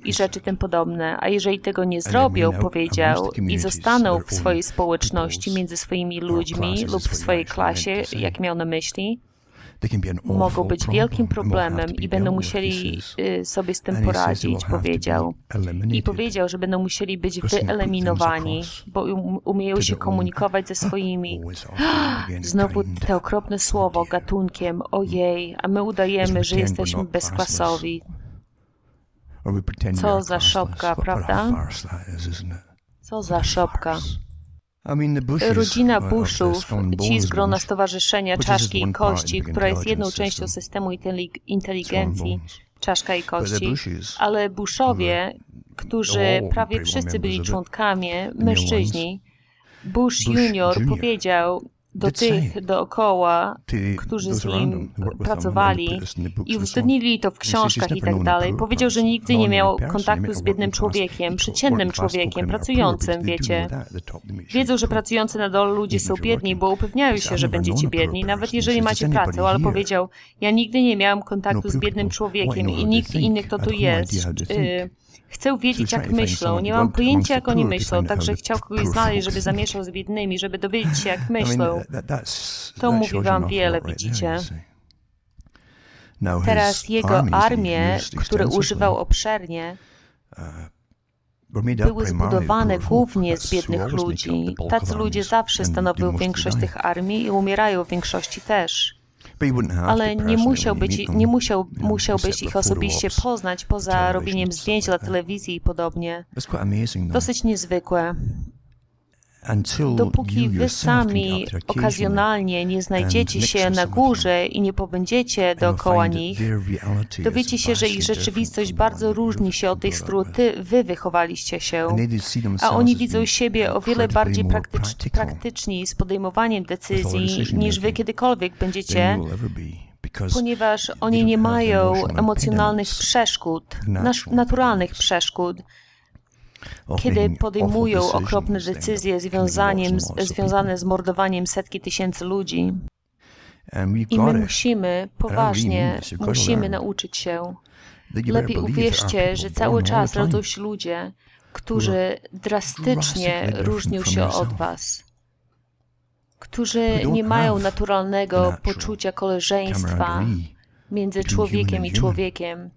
i rzeczy tym podobne. A jeżeli tego nie zrobią, powiedział, i zostaną w swojej społeczności między swoimi ludźmi lub w swojej klasie, jak miał na myśli, mogą być wielkim problemem i będą musieli y, sobie z tym poradzić, powiedział. I powiedział, że będą musieli być wyeliminowani, bo um, umieją się komunikować ze swoimi. Znowu te okropne słowo, gatunkiem, ojej, a my udajemy, że jesteśmy bezklasowi. Co za szopka, prawda? Co za szopka. Rodzina Bushów, ci z grona Stowarzyszenia Czaszki i Kości, która jest jedną częścią systemu inteligencji, czaszka i kości, ale Bushowie, którzy prawie wszyscy byli członkami, mężczyźni, Bush junior. powiedział, do tych dookoła, którzy z nim pracowali i uwzględnili to w książkach i tak dalej. Powiedział, że nigdy nie miał kontaktu z biednym człowiekiem, przeciętnym człowiekiem, pracującym, wiecie. Wiedzą, że pracujący na dole ludzie są biedni, bo upewniają się, że będziecie biedni, nawet jeżeli macie pracę, ale powiedział, ja nigdy nie miałem kontaktu z biednym człowiekiem i nikt inny, kto tu jest. Y, Chcę wiedzieć, jak myślą. Nie mam pojęcia, jak oni myślą, także chciał kogoś znaleźć, żeby zamieszał z biednymi, żeby dowiedzieć się, jak myślą. To mówi wam wiele, widzicie. Teraz jego armie, które używał obszernie, uh, były zbudowane głównie z biednych ludzi. Tacy ludzie zawsze stanowią większość tych armii i umierają w większości też. Ale nie musiał być, nie musiał, musiałbyś ich osobiście poznać poza robieniem zdjęć dla telewizji i podobnie. Dosyć niezwykłe. Dopóki wy sami okazjonalnie nie znajdziecie się na górze i nie pobędziecie dookoła nich, dowiecie się, że ich rzeczywistość bardzo różni się od tej, z którą ty, wy wychowaliście się, a oni widzą siebie o wiele bardziej praktycz, praktyczni z podejmowaniem decyzji niż wy kiedykolwiek będziecie, ponieważ oni nie mają emocjonalnych przeszkód, naturalnych przeszkód, kiedy podejmują okropne decyzje związaniem, związane z mordowaniem setki tysięcy ludzi. I my musimy, poważnie, musimy nauczyć się. Lepiej uwierzcie, że cały czas rodzą się ludzie, którzy drastycznie różnią się od Was, którzy nie mają naturalnego poczucia koleżeństwa między człowiekiem i człowiekiem,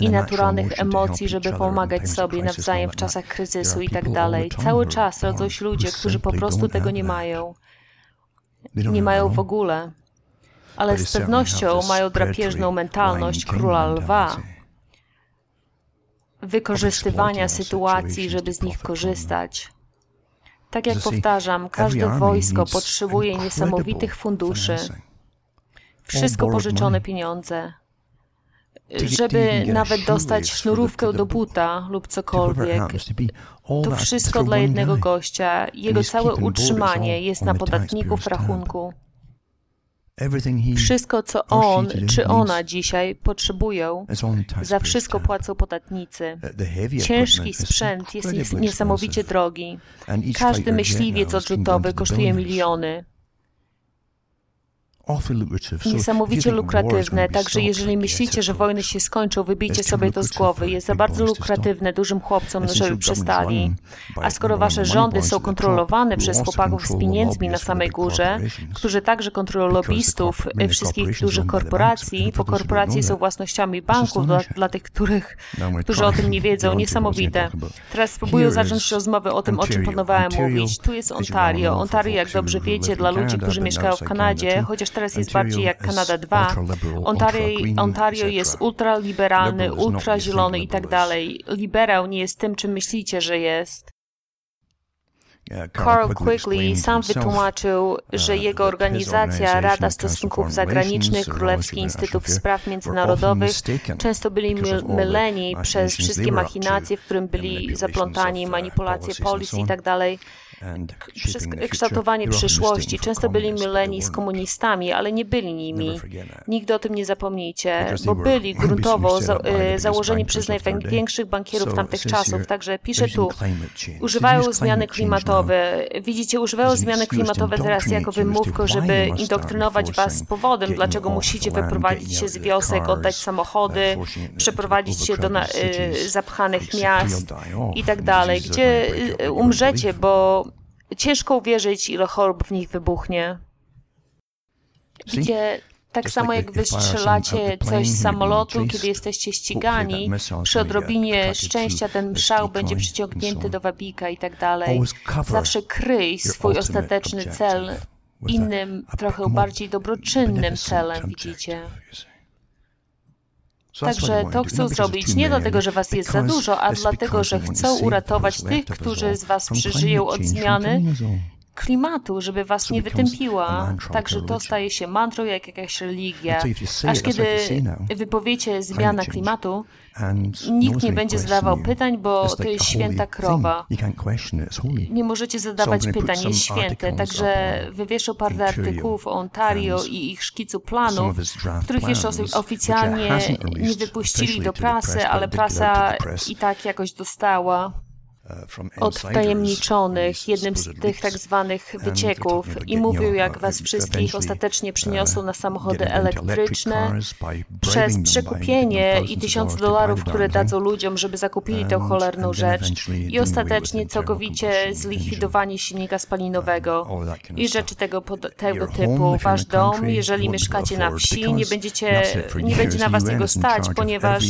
i naturalnych emocji, żeby pomagać sobie nawzajem w czasach kryzysu i tak dalej. Cały czas rodzą się ludzie, którzy po prostu tego nie mają. Nie mają w ogóle. Ale z pewnością mają drapieżną mentalność króla lwa. Wykorzystywania sytuacji, żeby z nich korzystać. Tak jak powtarzam, każde wojsko potrzebuje niesamowitych funduszy. Wszystko pożyczone pieniądze żeby nawet dostać sznurówkę do buta lub cokolwiek. To wszystko dla jednego gościa. Jego całe utrzymanie jest na podatniku w rachunku. Wszystko, co on czy ona dzisiaj potrzebują, za wszystko płacą podatnicy. Ciężki sprzęt jest niesamowicie drogi. Każdy myśliwiec odrzutowy kosztuje miliony niesamowicie lukratywne, także jeżeli myślicie, że wojny się skończą, wybijcie sobie to z głowy. Jest za bardzo lukratywne dużym chłopcom, żeby przestali. A skoro wasze rządy są kontrolowane przez chłopaków z pieniędzmi na samej górze, którzy także kontrolują lobbystów wszystkich dużych korporacji, bo korporacje są własnościami banków dla, dla tych, których, którzy o tym nie wiedzą, niesamowite. Teraz spróbuję zacząć rozmowę o tym, o czym planowałem mówić. Tu jest Ontario. Ontario, jak dobrze wiecie, dla ludzi, którzy mieszkają w Kanadzie, chociaż teraz jest bardziej jak Kanada 2. Ontario, Ontario jest ultraliberalny, ultrazielony i tak dalej. Liberał nie jest tym, czym myślicie, że jest. Carl Quigley sam wytłumaczył, uh, że jego organizacja, Rada Stosunków Zagranicznych, Królewski Instytut Spraw Międzynarodowych, często byli myleni przez wszystkie machinacje, w którym byli zaplątani, manipulacje policji i dalej przez kształtowanie przyszłości. Często byli myleni z komunistami, ale nie byli nimi. Nigdy o tym nie zapomnijcie, bo byli gruntowo za, y, założeni przez największych bankierów tamtych czasów. Także piszę tu, używają zmiany klimatowe. Widzicie, używają zmiany klimatowe teraz jako wymówkę, żeby indoktrynować was z powodem, dlaczego musicie wyprowadzić się z wiosek, oddać samochody, przeprowadzić się do na, y, zapchanych miast i tak dalej, gdzie y, umrzecie, bo ciężko uwierzyć, ile chorób w nich wybuchnie. Gdzie tak samo jak wystrzelacie coś z samolotu, kiedy jesteście ścigani, przy odrobinie szczęścia ten szał będzie przyciągnięty do wabika i tak dalej. Zawsze kryj swój ostateczny cel innym, trochę bardziej dobroczynnym celem, widzicie. Także to chcą zrobić nie dlatego, że was jest za dużo, a dlatego, że chcą uratować tych, którzy z was przeżyją od zmiany klimatu, żeby was nie wytępiła. Także to staje się mantrą jak jakaś religia. Aż kiedy wypowiecie zmiana klimatu, nikt nie będzie zadawał pytań, bo to jest święta krowa. Nie możecie zadawać pytań, jest święte. Także wywieszą parę artykułów o Ontario i ich szkicu planów, których jeszcze oficjalnie nie wypuścili do prasy, ale prasa i tak jakoś dostała od wtajemniczonych, jednym z tych tak zwanych wycieków i mówił, jak was wszystkich ostatecznie przyniosą na samochody elektryczne przez przekupienie i tysiące dolarów, które dadzą ludziom, żeby zakupili tę cholerną rzecz. i ostatecznie całkowicie zlikwidowanie silnika spalinowego. I rzeczy tego, tego typu. Wasz dom, jeżeli mieszkacie na wsi, nie, będziecie, nie będzie na was niego stać, ponieważ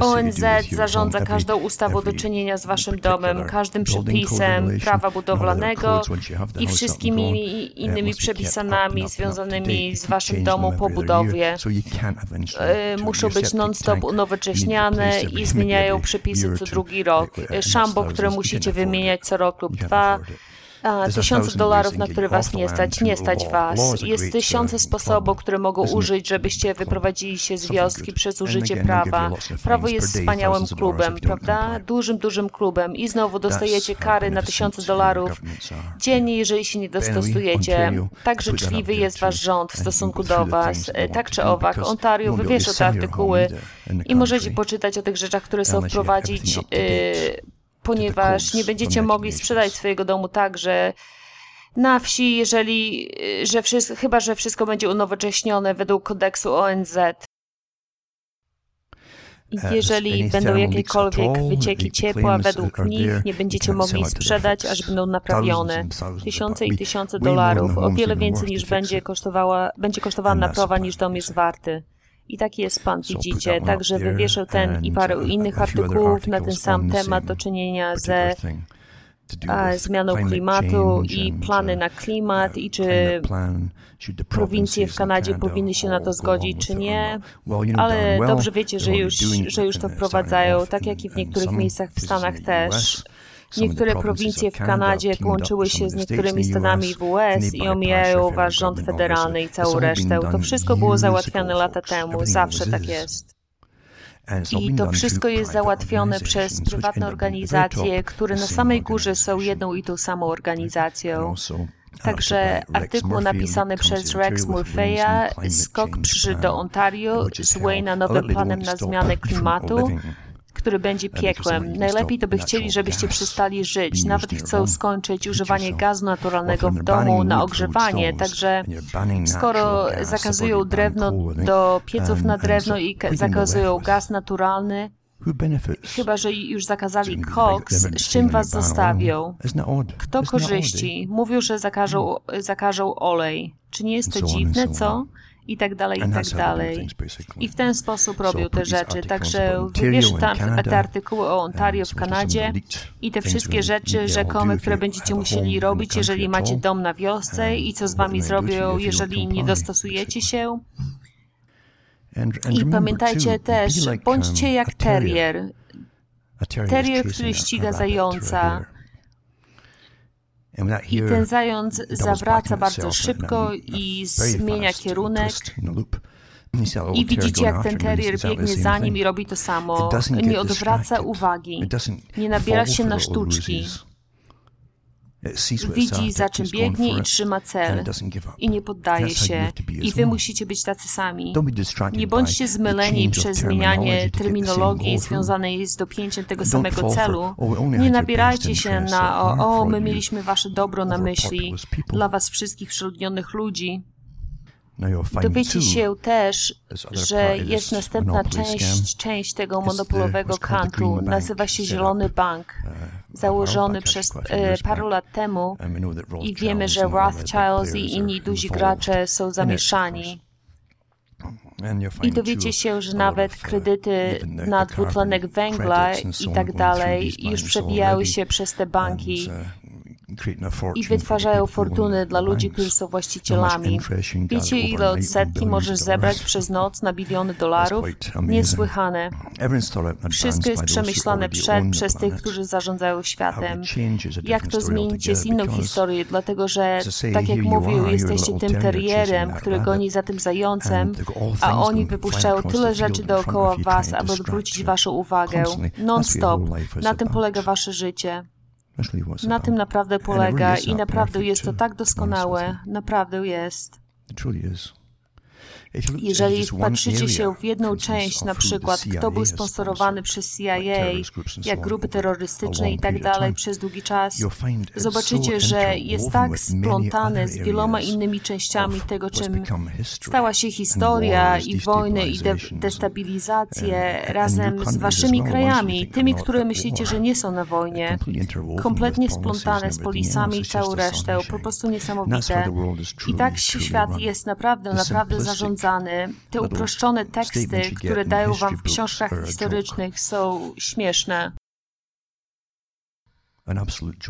ONZ zarządza każdą ustawą do czynienia z waszym domem, każdym przepisem prawa budowlanego i wszystkimi innymi przepisami związanymi z waszym domem po budowie. E, muszą być non-stop unowocześniane i zmieniają przepisy co drugi rok. Szambo, które musicie wymieniać co rok lub dwa tysiące dolarów, na które was nie stać, nie stać was. Jest tysiące sposobów, które mogą użyć, żebyście wyprowadzili się z wioski przez użycie prawa. Prawo jest wspaniałym klubem, prawda? Dużym, dużym klubem i znowu dostajecie kary na tysiące dolarów dziennie, jeżeli się nie dostosujecie. Tak życzliwy jest wasz rząd w stosunku do was. Tak czy owak, Ontario wywiesza te artykuły i możecie poczytać o tych rzeczach, które chcą wprowadzić ponieważ nie będziecie mogli sprzedać swojego domu tak, że na wsi, jeżeli, że wszystko, chyba, że wszystko będzie unowocześnione według kodeksu ONZ. Jeżeli będą jakiekolwiek wycieki ciepła według nich, nie będziecie mogli sprzedać, aż będą naprawione. Tysiące i tysiące dolarów, o wiele więcej niż będzie kosztowała, będzie kosztowała naprawa niż dom jest warty. I taki jest Pan, widzicie. Także wywieszał ten i parę innych artykułów na ten sam temat do czynienia ze zmianą klimatu i plany na klimat i czy prowincje w Kanadzie powinny się na to zgodzić, czy nie. Ale dobrze wiecie, że już, że już to wprowadzają, tak jak i w niektórych miejscach w Stanach też. Niektóre prowincje w Kanadzie połączyły się z niektórymi stanami w US i omijają wasz rząd federalny i całą resztę. To wszystko było załatwiane lata temu, zawsze tak jest. I to wszystko jest załatwione przez prywatne organizacje, które na samej górze są jedną i tą samą organizacją. Także artykuł napisany przez Rex Murphy'a Skok przyszedł do Ontario z Wayna nowym planem na zmianę klimatu który będzie piekłem. Najlepiej to by chcieli, żebyście przestali żyć. Nawet chcą skończyć używanie gazu naturalnego w domu na ogrzewanie. Także skoro zakazują drewno do pieców na drewno i zakazują gaz naturalny, Chyba, że już zakazali koks, z czym was zostawią? Kto korzyści? Mówią, że zakażą, zakażą olej. Czy nie jest to dziwne, co? I tak dalej, i tak dalej. I w ten sposób robią te rzeczy. Także wybierz tam te artykuły o Ontario w Kanadzie i te wszystkie rzeczy rzekome, które będziecie musieli robić, jeżeli macie dom na wiosce i co z wami zrobią, jeżeli nie dostosujecie się. I pamiętajcie też, bądźcie jak terrier. Terrier, który ściga zająca. I ten zając zawraca bardzo szybko i zmienia kierunek. I widzicie, jak ten terrier biegnie za nim i robi to samo. Nie odwraca uwagi. Nie nabiera się na sztuczki. Widzi, za czym biegnie i trzyma cel. I nie poddaje się. I wy musicie być tacy sami. Nie bądźcie zmyleni przez zmienianie terminologii związanej z dopięciem tego samego celu. Nie nabierajcie się na o, o, my mieliśmy wasze dobro na myśli dla was wszystkich przeludnionych ludzi. Dowiecie się też, że jest następna część, część tego monopolowego kantu. Nazywa się Zielony Bank, uh, założony przez e, paru lat temu. I wiemy, że Rothschilds i inni duzi gracze są zamieszani. I dowiecie się, że nawet uh, kredyty na dwutlenek węgla i tak dalej już przewijały się przez te banki i wytwarzają fortuny dla ludzi, którzy są właścicielami. Wiecie, ile odsetki możesz zebrać przez noc na biliony dolarów? Niesłychane. Wszystko jest przemyślane przed przez tych, którzy zarządzają światem. Jak to zmienić jest inną historią, dlatego że, tak jak mówił, jesteście tym terrierem, który goni za tym zającem, a oni wypuszczają tyle rzeczy dookoła was, aby odwrócić waszą uwagę. Non-stop. Na tym polega wasze życie. Na tym naprawdę polega i naprawdę jest to tak doskonałe. Naprawdę jest. Jeżeli patrzycie się w jedną część, na przykład kto był sponsorowany przez CIA, jak grupy terrorystyczne i tak dalej przez długi czas, zobaczycie, że jest tak splątane z wieloma innymi częściami tego, czym stała się historia i wojny i de destabilizacje razem z waszymi krajami, tymi, które myślicie, że nie są na wojnie, kompletnie splątane z polisami i całą resztę, po prostu niesamowite. I tak świat jest naprawdę, naprawdę zarządzany te uproszczone teksty, które dają wam w książkach historycznych, są śmieszne.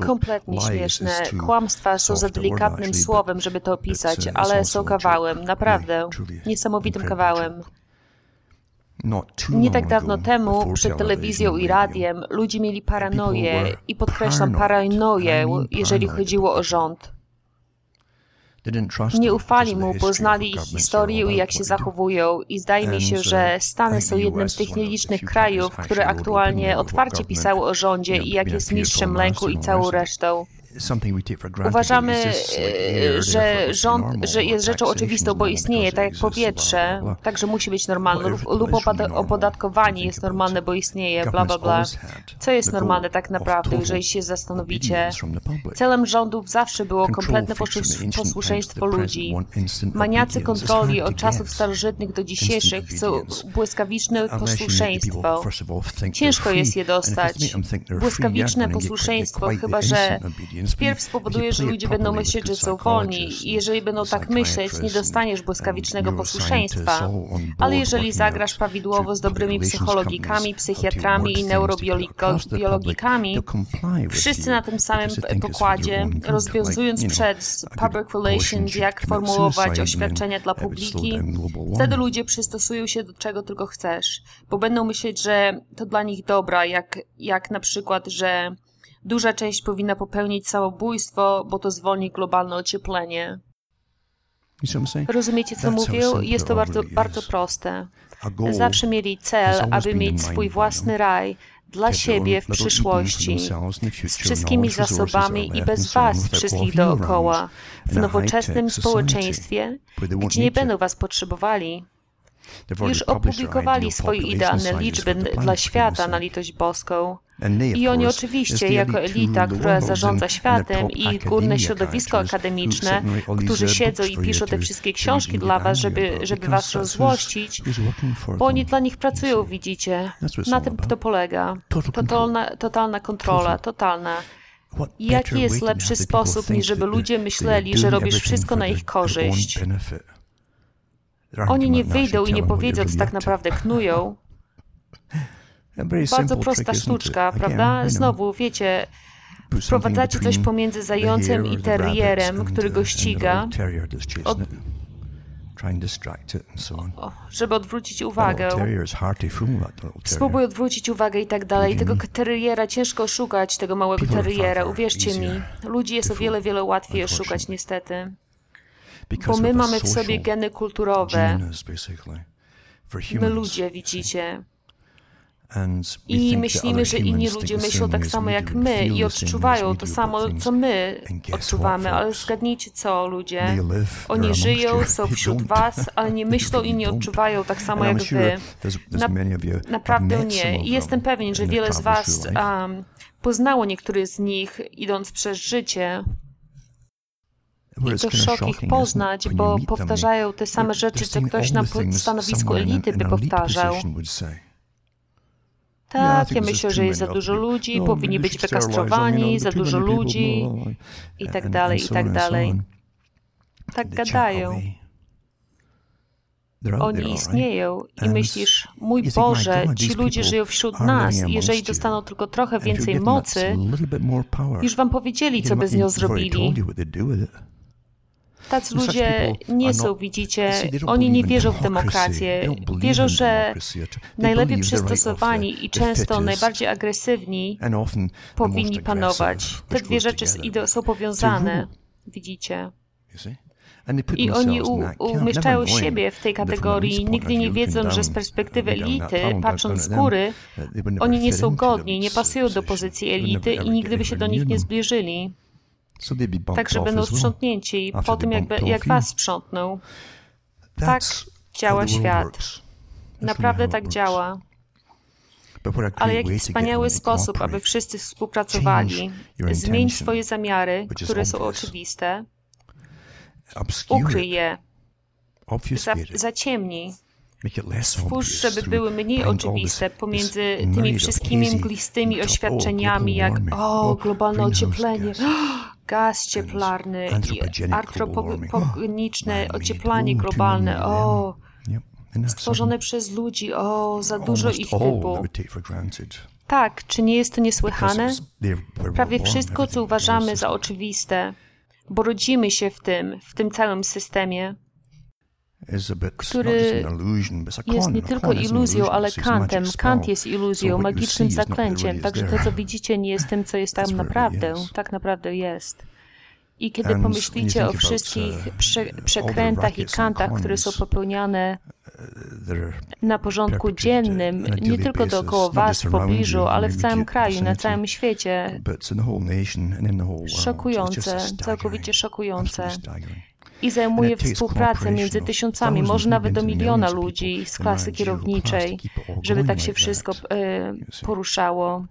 Kompletnie śmieszne. Kłamstwa są za delikatnym słowem, żeby to opisać, ale są kawałem, naprawdę, niesamowitym kawałem. Nie tak dawno temu przed telewizją i radiem ludzie mieli paranoję i podkreślam paranoję, jeżeli chodziło o rząd. Nie ufali mu, bo znali ich historię i jak się zachowują i zdaje mi się, że Stany są jednym z tych nielicznych krajów, które aktualnie otwarcie pisały o rządzie i jak jest mistrzem lęku i całą resztą. Uważamy, e, że rząd że jest rzeczą oczywistą, bo istnieje, tak jak powietrze, także musi być normalne, lub, lub opodatkowanie jest normalne, bo istnieje, bla, bla, bla. Co jest normalne tak naprawdę, jeżeli się zastanowicie? Celem rządów zawsze było kompletne posłuszeństwo ludzi. Maniacy kontroli od czasów starożytnych do dzisiejszych chcą błyskawiczne posłuszeństwo. Ciężko jest je dostać. Błyskawiczne posłuszeństwo, chyba że Wpierw spowoduje, że ludzie będą myśleć, że są wolni i jeżeli będą tak myśleć, nie dostaniesz błyskawicznego posłuszeństwa. Ale jeżeli zagrasz prawidłowo z dobrymi psychologikami, psychiatrami i neurobiologikami, wszyscy na tym samym pokładzie, rozwiązując przed public relations, jak formułować oświadczenia dla publiki, wtedy ludzie przystosują się do czego tylko chcesz, bo będą myśleć, że to dla nich dobra, jak, jak na przykład, że Duża część powinna popełnić samobójstwo, bo to zwolni globalne ocieplenie. Rozumiecie, co mówię? Jest to bardzo, bardzo proste. Zawsze mieli cel, aby mieć swój własny raj dla siebie w przyszłości, z wszystkimi zasobami i bez Was wszystkich dookoła, w nowoczesnym społeczeństwie, gdzie nie będą Was potrzebowali. Już opublikowali swoje idealne liczby dla świata na litość boską. I oni oczywiście, jako elita, która zarządza światem i górne środowisko akademiczne, którzy siedzą i piszą te wszystkie książki dla was, żeby, żeby was rozłościć, bo oni dla nich pracują, widzicie. Na tym to polega. Totalna, totalna kontrola, totalna. Jaki jest lepszy sposób, niż żeby ludzie myśleli, że robisz wszystko na ich korzyść? Oni nie wyjdą i nie powiedzą, co tak naprawdę knują. Bardzo prosta sztuczka, prawda? Znowu, wiecie, wprowadzacie coś pomiędzy zającem i terrierem, który go ściga, od... żeby odwrócić uwagę. Spróbuj odwrócić uwagę i tak dalej. Tego terriera ciężko oszukać, tego małego terriera, uwierzcie mi. Ludzi jest o wiele, wiele łatwiej oszukać, niestety. Bo my mamy w sobie geny kulturowe. My ludzie, widzicie. I myślimy, że inni ludzie myślą tak samo jak my i odczuwają to samo, co my odczuwamy, ale zgadnijcie co, ludzie. Oni żyją, są wśród was, ale nie myślą i nie odczuwają tak samo jak wy. Na, naprawdę nie. I jestem pewien, że wiele z was um, poznało niektórych z nich, idąc przez życie. I to szok ich poznać, bo powtarzają te same rzeczy, co ktoś na stanowisku elity by powtarzał. Tak, ja myślę, że jest za dużo ludzi, powinni być wykastrowani, za dużo ludzi i tak dalej, i tak dalej. Tak gadają. Oni istnieją i myślisz, mój Boże, ci ludzie żyją wśród nas i jeżeli dostaną tylko trochę więcej mocy, już wam powiedzieli, co by z nią zrobili. Tacy ludzie nie są, widzicie, oni nie wierzą w demokrację. Wierzą, że najlepiej przystosowani i często najbardziej agresywni powinni panować. Te dwie rzeczy są powiązane, widzicie. I oni umieszczają siebie w tej kategorii, nigdy nie wiedzą, że z perspektywy elity, patrząc z góry, oni nie są godni, nie pasują do pozycji elity i nigdy by się do nich nie zbliżyli. Także będą sprzątnięci po tym, jak, jak was sprzątną. Tak działa świat. Naprawdę tak działa. Ale jaki wspaniały sposób, aby wszyscy współpracowali. Zmień swoje zamiary, które są oczywiste. Ukryj je. Za, zaciemnij. Stwórz, żeby były mniej oczywiste pomiędzy tymi wszystkimi mglistymi oświadczeniami, jak o, globalne ocieplenie, gaz cieplarny i antropogeniczne ocieplanie globalne, o, stworzone przez ludzi, o, za dużo ich typu. Tak, czy nie jest to niesłychane? Prawie wszystko, co uważamy za oczywiste, bo rodzimy się w tym, w tym całym systemie, który jest nie tylko iluzją, ale kantem. Kant jest iluzją, magicznym zaklęciem, także to, co widzicie, nie jest tym, co jest tam naprawdę. Tak naprawdę jest. I kiedy pomyślicie o wszystkich uh, prze przekrętach i kantach, które są popełniane uh, na porządku dziennym, nie tylko dookoła Was, w pobliżu, ale w całym kraju, na całym świecie, szokujące, całkowicie szokujące i zajmuje współpracę między tysiącami, może nawet do miliona ludzi z klasy kierowniczej, żeby tak się wszystko e, poruszało.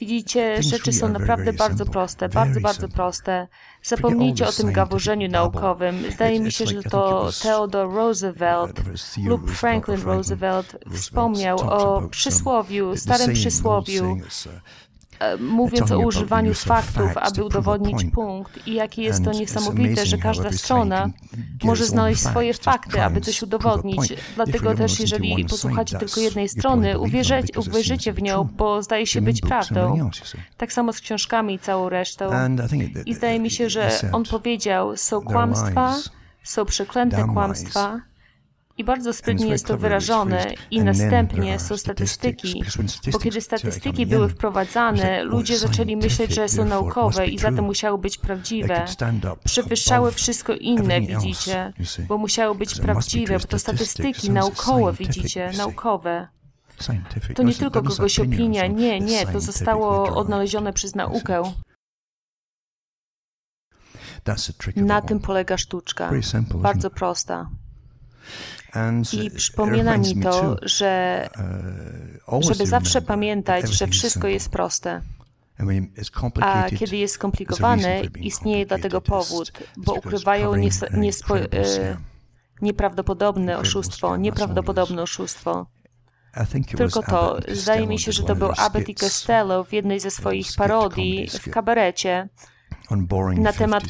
Widzicie, rzeczy są naprawdę bardzo proste, bardzo, bardzo proste. Zapomnijcie o tym gaworzeniu naukowym. Zdaje mi się, że to Theodore Roosevelt lub Franklin Roosevelt wspomniał o przysłowiu, starym przysłowiu, E, mówiąc o używaniu faktów, aby udowodnić punkt i jakie jest to niesamowite, że każda strona może znaleźć swoje fakty, aby coś udowodnić. Dlatego też, jeżeli posłuchacie tylko jednej strony, uwierzycie, uwierzycie w nią, bo zdaje się być prawdą. Tak samo z książkami i całą resztą. I zdaje mi się, że on powiedział, są kłamstwa, są przeklęte kłamstwa, i bardzo sprytnie jest to wyrażone i następnie są statystyki, bo kiedy statystyki były wprowadzane, ludzie zaczęli myśleć, że są naukowe i zatem musiały być prawdziwe. Przewyższały wszystko inne, widzicie, bo musiały być prawdziwe, bo to statystyki naukowe, widzicie, naukowe. To nie tylko kogoś opinia, nie, nie, to zostało odnalezione przez naukę. Na tym polega sztuczka. Bardzo prosta. I przypomina mi to, że uh, żeby zawsze pamiętać, że wszystko jest proste. A kiedy jest skomplikowane, istnieje do tego powód, bo ukrywają niespo, e, nieprawdopodobne oszustwo, nieprawdopodobne oszustwa. Tylko to, zdaje mi się, że to był Abbott i Costello w jednej ze swoich parodii w kabarecie, na temat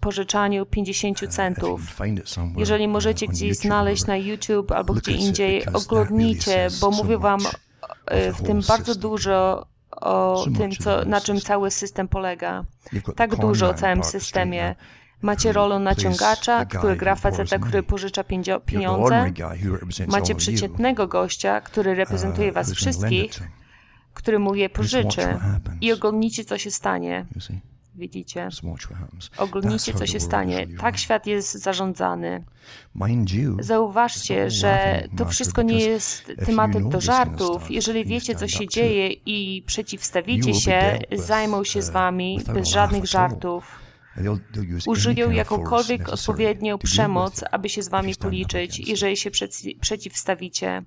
pożyczania 50 uh, centów. Jeżeli możecie gdzieś znaleźć na YouTube albo gdzie indziej, oglądnijcie, bo mówię Wam e, w tym bardzo dużo o tym, co, na czym cały system polega. Tak dużo o całym systemie. Macie rolę naciągacza, który gra faceta, który pożycza pieniądze. Macie przeciętnego gościa, który reprezentuje was uh, wszystkich, który mu je pożyczy. I oglądnijcie, co się stanie. Widzicie? Oglądnijcie, co się stanie. Tak świat jest zarządzany. Zauważcie, że to wszystko nie jest tematem do żartów. Jeżeli wiecie, co się dzieje i przeciwstawicie się, zajmą się z uh, wami bez żadnych żartów. Użyją jakąkolwiek odpowiednią przemoc, aby się z wami policzyć, jeżeli się przeciwstawicie.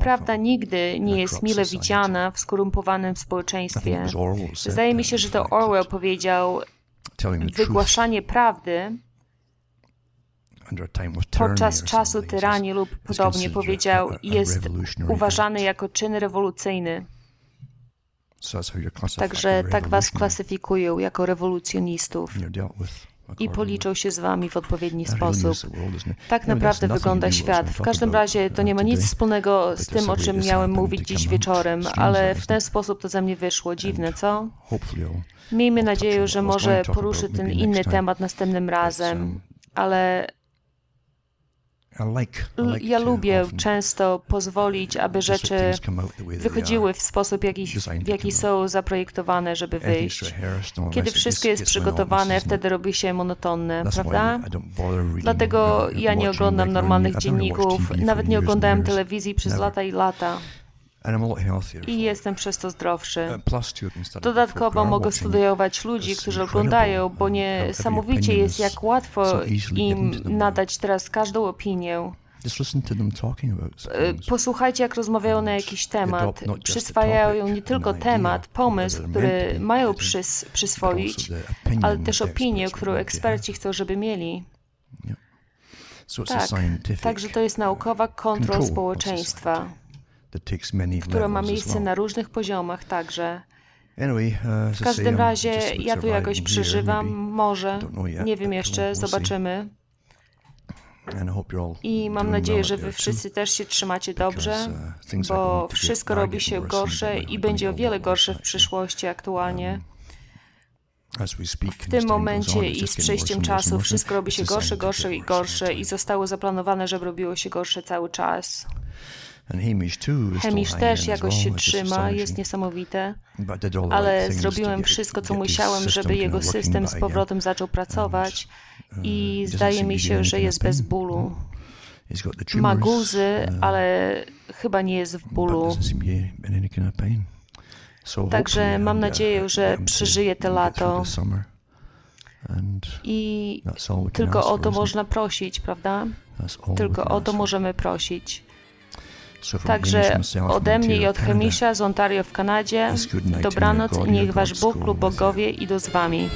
Prawda nigdy nie jest mile widziana w skorumpowanym społeczeństwie. Zdaje mi się, że to Orwell powiedział, wygłaszanie prawdy podczas czasu tyranii lub podobnie powiedział, jest uważany jako czyn rewolucyjny. Także tak was klasyfikują jako rewolucjonistów i policzą się z wami w odpowiedni sposób. Tak naprawdę wygląda świat. W każdym razie to nie ma nic wspólnego z tym, o czym miałem mówić dziś wieczorem, ale w ten sposób to ze mnie wyszło. Dziwne, co? Miejmy nadzieję, że może poruszy ten inny temat następnym razem, ale ja lubię często pozwolić, aby rzeczy wychodziły w sposób, jaki, w jaki są zaprojektowane, żeby wyjść. Kiedy wszystko jest przygotowane, wtedy robi się monotonne, prawda? Dlatego ja nie oglądam normalnych dzienników, nawet nie oglądałem telewizji przez lata i lata. I jestem przez to zdrowszy. Uh, Dodatkowo mogę studiować ludzi, którzy oglądają, bo niesamowicie jest, jak łatwo im nadać teraz każdą opinię. E, posłuchajcie, jak rozmawiają na jakiś temat. Przyswajają nie tylko temat, pomysł, który mają przys przyswoić, ale też opinię, którą eksperci chcą, żeby mieli. Tak, także to jest naukowa kontrola społeczeństwa która ma miejsce na różnych poziomach także. Uh, w każdym razie ja tu jakoś przeżywam, może, nie wiem jeszcze, zobaczymy. I mam nadzieję, że wy wszyscy też się trzymacie dobrze, uh, bo wszystko robi się gorsze i będzie o wiele gorsze w przyszłości aktualnie. Um, w tym momencie i z przejściem czasu wszystko robi się gorsze, gorsze i gorsze i zostało zaplanowane, żeby robiło się gorsze cały czas. Hemish też jakoś się trzyma, jest niesamowite, ale zrobiłem wszystko, co musiałem, żeby jego system z powrotem zaczął pracować uh, i zdaje mi się, że jest bez bólu. Ma guzy, uh, ale chyba nie jest w bólu. Także mam nadzieję, że przeżyje te lato. I tylko o to można prosić, prawda? Tylko o to możemy prosić. Także ode mnie i od Chemisza z Ontario w Kanadzie, dobranoc i niech Wasz Bóg lub bogowie idą z Wami.